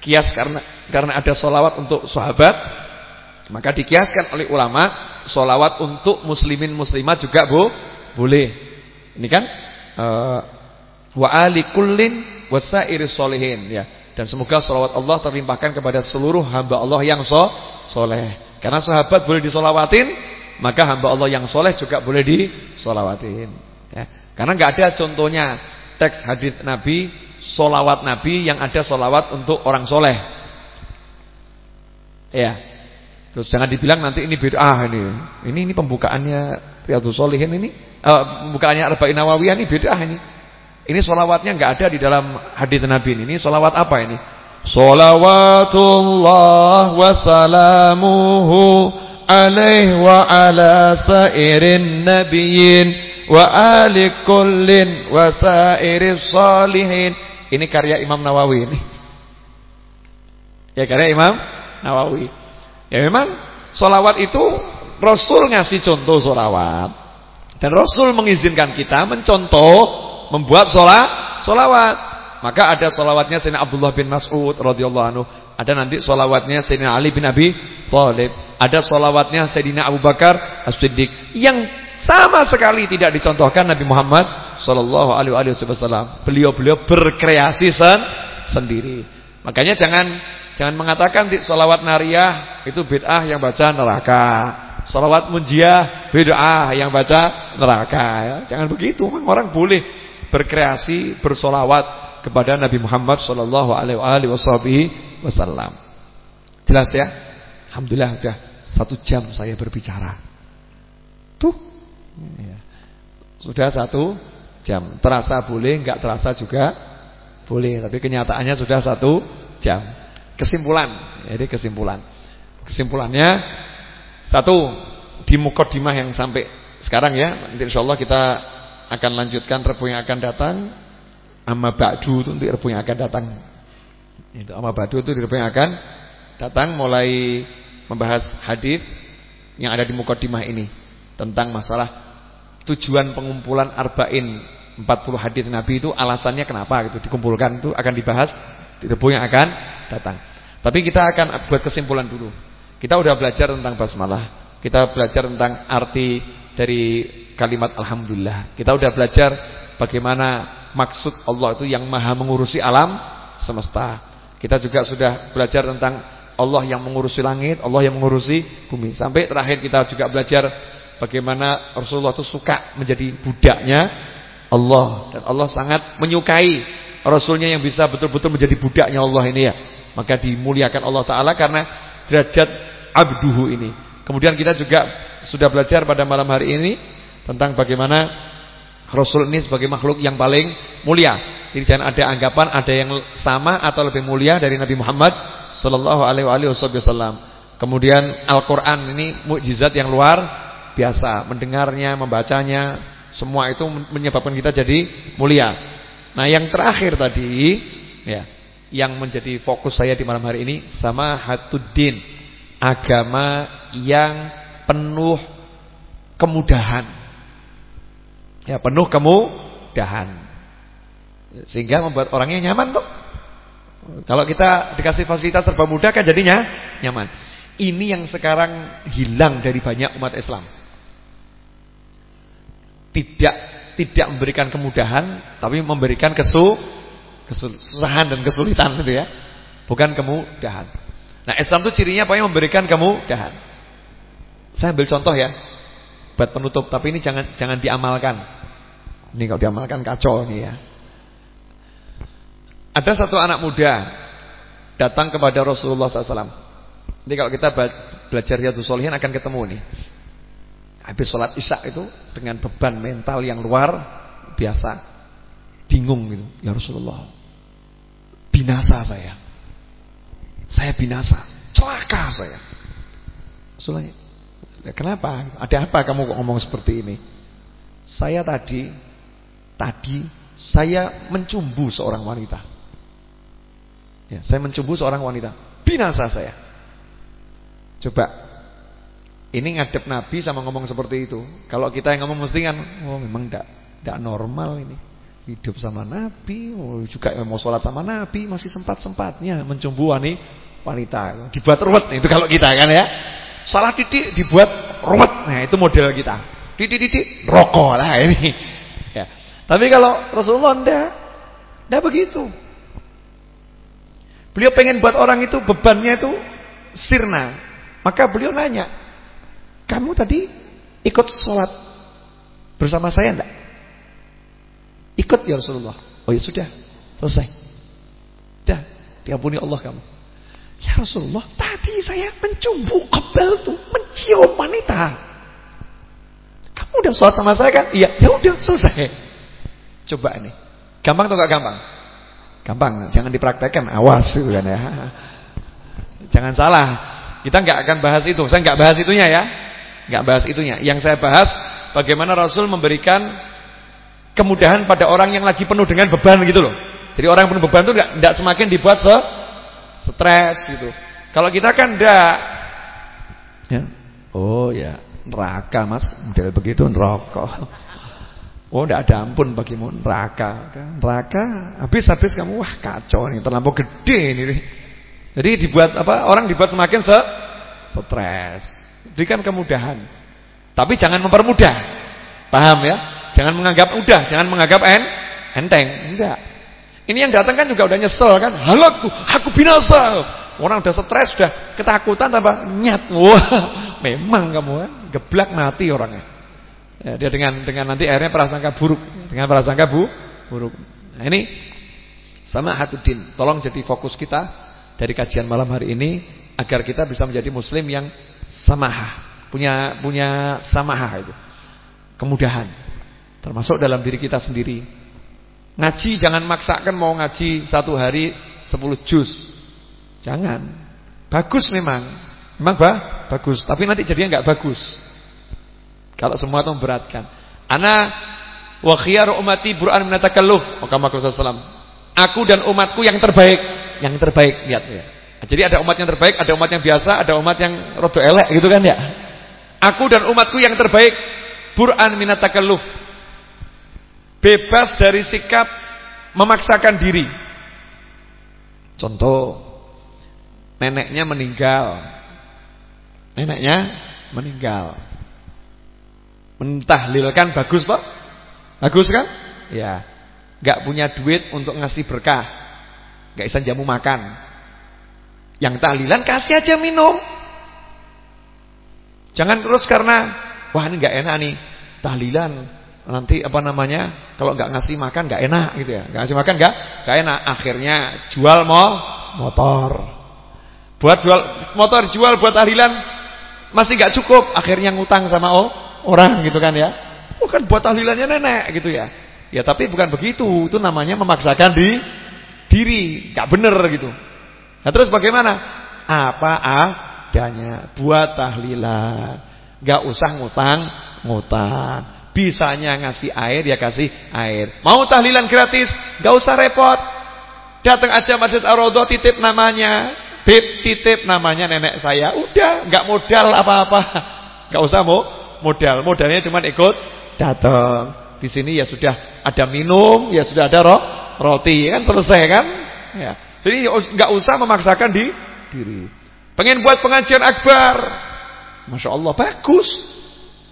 Kias karena karena ada solawat untuk sahabat, maka dikiaskan oleh ulama solawat untuk muslimin muslimat juga bu boleh. Ini kan uh, wa ali kullin wasairi solihin ya. Dan semoga solawat Allah terlimpahkan kepada seluruh hamba Allah yang so soleh. Karena sahabat boleh disolawatin maka hamba Allah yang soleh juga boleh disolawatin. Ya. Karena nggak ada contohnya teks hadis Nabi, solawat Nabi yang ada solawat untuk orang soleh. Ya. Terus jangan dibilang nanti ini beda ah ini. Ini ini pembukaannya Riyadhus Shalihin ini, uh, pembukaannya Arba'in Nawawiyah ini beda ah ini. Ini solawatnya nggak ada di dalam hadis Nabi ini. Ini solawat apa ini? Solawatullah wasalamuhu عليه وعلى سائر النبيين وآل كل وسائر الصالحين ini karya Imam Nawawi ini ya karya Imam Nawawi ya memang solawat itu Rasul ngasih contoh solawat dan Rasul mengizinkan kita mencontoh membuat sholat solawat maka ada solawatnya Sayyidina Abdullah bin Mas'ud radhiyallahu anhu ada nanti solawatnya Sayyidina Ali bin Abi Thalib ada solawatnya Sayyidina Abu Bakar As-Siddiq yang sama sekali tidak dicontohkan Nabi Muhammad Sallallahu Alaihi Wasallam. Beliau-beliau berkreasi sen sendiri. Makanya jangan jangan mengatakan solawat nariyah itu bid'ah yang baca neraka. Solawat munjiah bid'ah yang baca neraka. Ya. Jangan begitu. Orang boleh berkreasi bersolawat kepada Nabi Muhammad Sallallahu Alaihi Wasallam. Jelas ya? Alhamdulillah sudah satu jam saya berbicara. Tuh. Ya. Sudah satu jam. Terasa boleh, enggak terasa juga boleh. Tapi kenyataannya sudah satu jam. Kesimpulan. Jadi kesimpulan. Kesimpulannya satu di mukadimah yang sampai sekarang ya. Nanti insyaallah kita akan lanjutkan rebu yang akan datang. Amma ba'du itu untuk rebu yang akan datang. Itu amma ba'du itu di rebu yang akan datang mulai membahas hadis yang ada di mukadimah ini tentang masalah tujuan pengumpulan arba'in 40 hadis Nabi itu alasannya kenapa gitu dikumpulkan itu akan dibahas di debu yang akan datang. Tapi kita akan buat kesimpulan dulu. Kita udah belajar tentang basmalah, kita belajar tentang arti dari kalimat alhamdulillah. Kita udah belajar bagaimana maksud Allah itu yang maha mengurusi alam semesta. Kita juga sudah belajar tentang Allah yang mengurusi langit, Allah yang mengurusi bumi. Sampai terakhir kita juga belajar bagaimana Rasulullah itu suka menjadi budaknya Allah dan Allah sangat menyukai Rasulnya yang bisa betul-betul menjadi budaknya Allah ini ya. Maka dimuliakan Allah Taala karena derajat abduhu ini. Kemudian kita juga sudah belajar pada malam hari ini tentang bagaimana Rasul ini sebagai makhluk yang paling mulia. Jadi jangan ada anggapan ada yang sama atau lebih mulia dari Nabi Muhammad sallallahu alaihi wasallam. Kemudian Al-Qur'an ini mukjizat yang luar biasa, mendengarnya, membacanya, semua itu menyebabkan kita jadi mulia. Nah, yang terakhir tadi ya, yang menjadi fokus saya di malam hari ini sama hatuddin, agama yang penuh kemudahan. Ya, penuh kemudahan. Sehingga membuat orangnya nyaman tuh. Kalau kita dikasih fasilitas serba mudah kan jadinya nyaman. Ini yang sekarang hilang dari banyak umat Islam. Tidak tidak memberikan kemudahan, tapi memberikan kesu kesusahan dan kesulitan gitu ya. Bukan kemudahan. Nah, Islam itu cirinya apa yang memberikan kemudahan. Saya ambil contoh ya. Buat penutup, tapi ini jangan jangan diamalkan. Ini kalau diamalkan kacau nih ya. Ada satu anak muda datang kepada Rasulullah SAW. Jadi kalau kita belajar Riyadhus Shalihin akan ketemu nih. Habis sholat isya itu dengan beban mental yang luar biasa. bingung gitu. Ya Rasulullah, binasa saya. Saya binasa, celaka saya. Rasulullah, kenapa? Ada apa kamu ngomong seperti ini? Saya tadi, tadi saya mencumbu seorang wanita. Ya, saya mencumbu seorang wanita. Binasa saya. Coba ini ngadep Nabi sama ngomong seperti itu. Kalau kita yang ngomong mesti kan, oh memang tidak tidak normal ini. Hidup sama Nabi, oh, juga mau sholat sama Nabi, masih sempat-sempatnya mencumbu wanita. Dibuat ruwet itu kalau kita kan ya. Salah titik dibuat ruwet. Nah, itu model kita. Titik-titik rokok lah ini. Tapi kalau Rasulullah tidak tidak begitu. Beliau pengen buat orang itu bebannya itu sirna. Maka beliau nanya, "Kamu tadi ikut sholat bersama saya enggak?" Ikut ya Rasulullah. Oh ya sudah, selesai. Dah, diampuni Allah kamu. Ya Rasulullah, tadi saya mencumbu kebal tuh, mencium wanita. Kamu udah sholat sama saya kan? Iya, ya udah selesai. Coba nih. Gampang atau gak gampang? Gampang, jangan dipraktekkan, awas itu kan ya. Jangan salah. Kita nggak akan bahas itu. Saya nggak bahas itunya ya. nggak bahas itunya. Yang saya bahas bagaimana Rasul memberikan kemudahan pada orang yang lagi penuh dengan beban gitu loh. Jadi orang yang penuh beban itu nggak semakin dibuat se stres gitu. Kalau kita kan enggak ya. Oh ya, neraka Mas, model begitu neraka. Oh enggak ada ampun bagimu neraka. Neraka habis-habis kamu wah kacau nih, terlampau gede ini. Jadi dibuat apa? Orang dibuat semakin se stres. Berikan kemudahan. Tapi jangan mempermudah. Paham ya? Jangan menganggap mudah, jangan menganggap en enteng. Enggak. Ini yang datang kan juga udah nyesel kan. Halak tuh, aku binasa. Orang udah stres, sudah ketakutan tambah nyat. Wah, memang kamu kan geblak mati orangnya. Ya, dia dengan dengan nanti akhirnya prasangka buruk, dengan prasangka bu, buruk. Nah, ini sama hatuddin. Tolong jadi fokus kita dari kajian malam hari ini agar kita bisa menjadi muslim yang samahah, punya punya samahah itu. Kemudahan. Termasuk dalam diri kita sendiri. Ngaji jangan maksakan mau ngaji satu hari sepuluh juz. Jangan. Bagus memang. Memang bah, bagus. Tapi nanti jadinya nggak bagus. Kalau semua itu memberatkan. Ana wa khiyaru ummati bur'an min takalluf. Maka Rasulullah Aku dan umatku yang terbaik. Yang terbaik lihat ya. Jadi ada umat yang terbaik, ada umat yang biasa, ada umat yang rodo elek gitu kan ya. Aku dan umatku yang terbaik bur'an min takalluf Bebas dari sikap memaksakan diri. Contoh, neneknya meninggal. Neneknya meninggal. Mentahlilkan bagus Pak? Bagus kan? Ya. Gak punya duit untuk ngasih berkah. Gak bisa jamu makan. Yang tahlilan kasih aja minum. Jangan terus karena wah ini gak enak nih tahlilan nanti apa namanya kalau nggak ngasih makan nggak enak gitu ya nggak ngasih makan nggak nggak enak akhirnya jual mau motor buat jual motor jual buat tahlilan masih nggak cukup akhirnya ngutang sama oh, orang gitu kan ya bukan buat tahlilannya nenek gitu ya ya tapi bukan begitu itu namanya memaksakan di diri nggak bener gitu nah terus bagaimana apa adanya buat tahlilan nggak usah ngutang ngutang Bisanya ngasih air ya kasih air. Mau tahlilan gratis, gak usah repot. Datang aja Masjid Ar-Raudhah titip namanya. Bib titip namanya nenek saya. Udah, gak modal apa-apa. Gak usah mau modal. Modalnya cuma ikut datang. Di sini ya sudah ada minum, ya sudah ada roh, roti, kan selesai kan? Ya. Jadi nggak usah memaksakan di diri. Pengen buat pengajian akbar. Masya Allah bagus.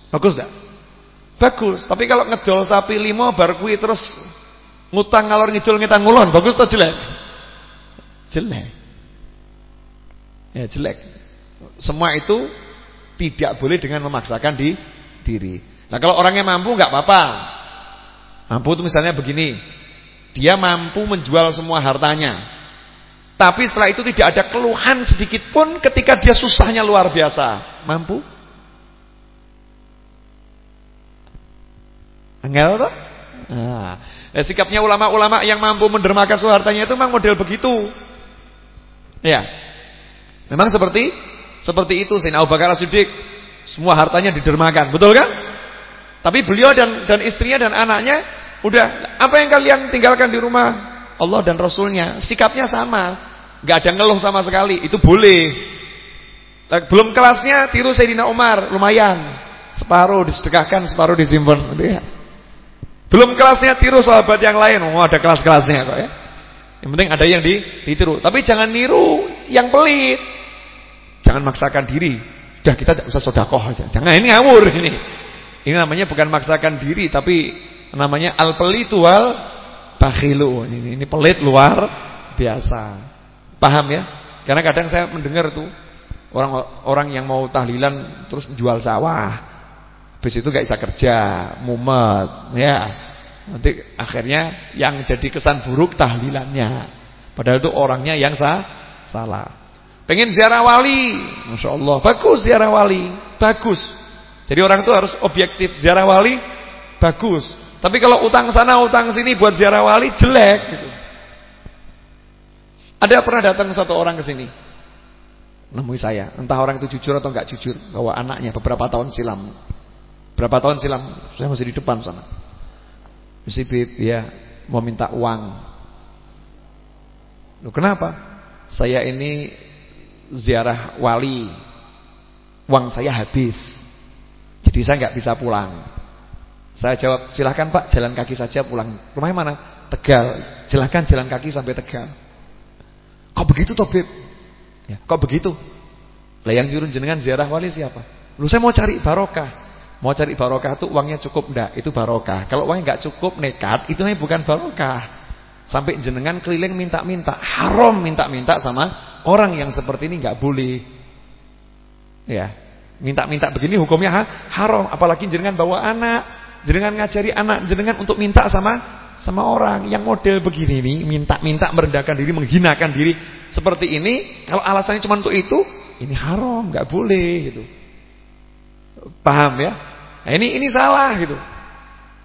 Bagus enggak? Bagus, tapi kalau ngejol sapi limo bar kuwi terus ngutang ngalor ngidul ngitang ngulon, bagus atau jelek? Jelek. Ya jelek. Semua itu tidak boleh dengan memaksakan di diri. Nah kalau orangnya mampu nggak apa-apa. Mampu itu misalnya begini, dia mampu menjual semua hartanya. Tapi setelah itu tidak ada keluhan sedikit pun ketika dia susahnya luar biasa. Mampu? Angel tuh? Nah, eh, sikapnya ulama-ulama yang mampu mendermakan seluruh hartanya itu memang model begitu. Ya. Memang seperti seperti itu Sayyidina Abu Bakar Siddiq. Semua hartanya didermakan, betul kan? Tapi beliau dan dan istrinya dan anaknya udah apa yang kalian tinggalkan di rumah Allah dan Rasulnya, sikapnya sama. Gak ada ngeluh sama sekali, itu boleh. Belum kelasnya tiru Sayyidina Umar, lumayan. Separuh disedekahkan, separuh disimpan, gitu ya. Belum kelasnya tiru sahabat yang lain, oh ada kelas-kelasnya kok ya. Yang penting ada yang ditiru. Tapi jangan niru yang pelit. Jangan maksakan diri. Sudah kita tidak usah sodakoh aja. Jangan ini ngawur ini. Ini namanya bukan maksakan diri, tapi namanya al pelitu wal bakhilu. Ini, ini pelit luar biasa. Paham ya? Karena kadang saya mendengar tuh orang orang yang mau tahlilan terus jual sawah. Habis itu gak bisa kerja, mumet, ya. Nanti akhirnya yang jadi kesan buruk tahlilannya. Padahal itu orangnya yang sah, salah. Pengen ziarah wali, masya Allah, bagus ziarah wali, bagus. Jadi orang itu harus objektif ziarah wali, bagus. Tapi kalau utang sana utang sini buat ziarah wali jelek. Gitu. Ada pernah datang satu orang ke sini, nemui saya, entah orang itu jujur atau enggak jujur, bahwa anaknya beberapa tahun silam, berapa tahun silam, saya masih di depan sana. Mesti Bib, ya mau minta uang. Loh, kenapa? Saya ini ziarah wali. Uang saya habis. Jadi saya nggak bisa pulang. Saya jawab, silahkan Pak, jalan kaki saja pulang. Rumahnya mana? Tegal. Silahkan jalan kaki sampai Tegal. Kok begitu toh Bib? Ya, kok begitu? Lah yang nyuruh jenengan ziarah wali siapa? Lu saya mau cari barokah. Mau cari barokah itu uangnya cukup enggak? Itu barokah. Kalau uangnya enggak cukup nekat, itu namanya bukan barokah. Sampai jenengan keliling minta-minta, haram minta-minta sama orang yang seperti ini enggak boleh. Ya. Minta-minta begini hukumnya ha? haram, apalagi jenengan bawa anak, jenengan ngajari anak jenengan untuk minta sama sama orang yang model begini nih, minta-minta merendahkan diri, menghinakan diri seperti ini, kalau alasannya cuma untuk itu, ini haram, enggak boleh gitu. Paham ya? Nah, ini ini salah gitu.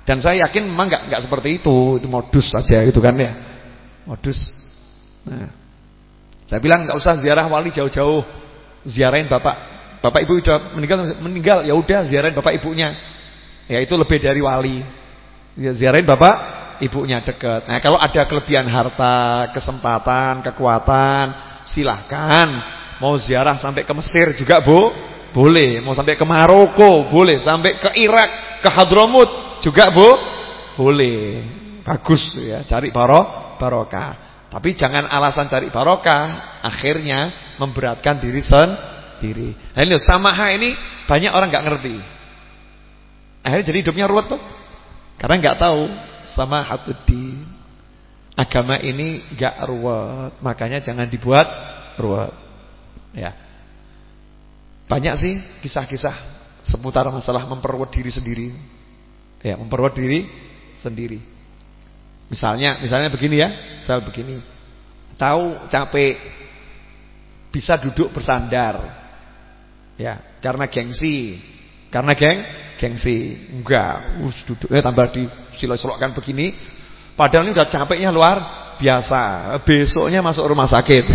Dan saya yakin memang nggak nggak seperti itu, itu modus saja gitu kan ya. Modus. Nah. Saya bilang nggak usah ziarah wali jauh-jauh. Ziarahin bapak. Bapak ibu sudah meninggal meninggal, ya udah ziarahin bapak ibunya. Ya itu lebih dari wali. Ya, ziarahin bapak ibunya dekat. Nah, kalau ada kelebihan harta, kesempatan, kekuatan, silahkan. Mau ziarah sampai ke Mesir juga, Bu. Boleh, mau sampai ke Maroko, boleh, sampai ke Irak, ke Hadramut juga, Bu. Boleh. Bagus ya, cari barok barokah. Tapi jangan alasan cari barokah akhirnya memberatkan diri sendiri. Nah ini samaha ini banyak orang nggak ngerti. Akhirnya jadi hidupnya ruwet tuh. Karena nggak tahu sama hatuddin. Agama ini nggak ruwet, makanya jangan dibuat ruwet. Ya. Banyak sih kisah-kisah seputar masalah memperkuat diri sendiri. Ya, memperkuat diri sendiri. Misalnya, misalnya begini ya, saya begini. Tahu capek bisa duduk bersandar. Ya, karena gengsi. Karena geng gengsi. Enggak, us duduknya tambah di silok-silokkan begini. Padahal ini udah capeknya luar biasa. Besoknya masuk rumah sakit.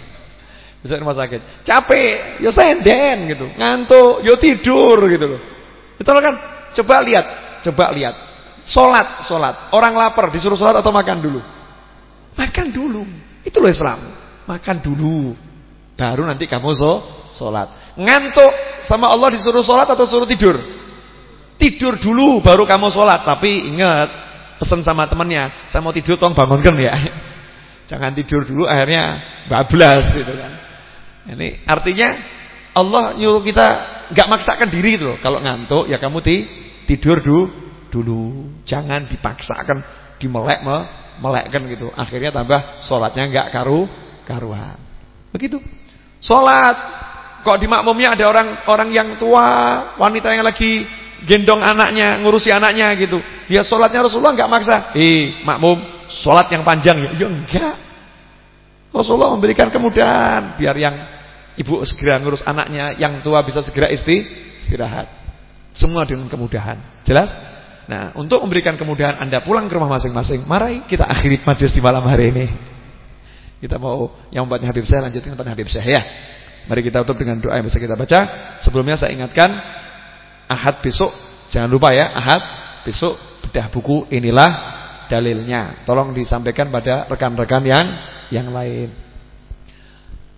Bisa rumah sakit. Capek, ya senden gitu. Ngantuk, ya tidur gitu loh. Itu kan coba lihat, coba lihat. Salat, salat. Orang lapar disuruh salat atau makan dulu? Makan dulu. Itu loh Islam. Makan dulu. Baru nanti kamu so salat. Ngantuk sama Allah disuruh salat atau suruh tidur? Tidur dulu baru kamu salat. Tapi ingat, pesan sama temannya, saya mau tidur tolong bangunkan ya. Jangan tidur dulu akhirnya bablas gitu kan. Ini artinya Allah nyuruh kita nggak maksakan diri itu loh. Kalau ngantuk ya kamu ti, tidur dulu, dulu. Jangan dipaksakan dimelek me, melekkan gitu. Akhirnya tambah sholatnya nggak karu karuan. Begitu. Sholat kok di makmumnya ada orang orang yang tua, wanita yang lagi gendong anaknya, ngurusi anaknya gitu. Dia sholatnya Rasulullah nggak maksa. Eh, makmum, sholat yang panjang ya? Ya enggak. Rasulullah memberikan kemudahan biar yang Ibu segera ngurus anaknya, yang tua bisa segera isti, istirahat. Semua dengan kemudahan. Jelas? Nah, untuk memberikan kemudahan Anda pulang ke rumah masing-masing, mari kita akhiri majelis di malam hari ini. Kita mau yang membuatnya Habib saya lanjutin pada Habib saya ya. Mari kita tutup dengan doa yang bisa kita baca. Sebelumnya saya ingatkan Ahad besok jangan lupa ya, Ahad besok bedah buku inilah dalilnya. Tolong disampaikan pada rekan-rekan yang yang lain.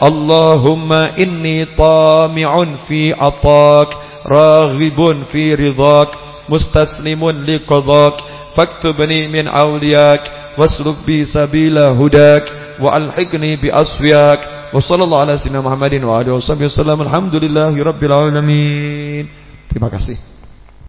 Allahumma inni tami'un fi atak Raghibun fi ridak Mustaslimun li qadak Faktubni min awliyak Wasluk sabila hudak Wa alhikni bi aswiyak Wa sallallahu ala sinna Muhammadin Alhamdulillahi rabbil alamin. Terima kasih.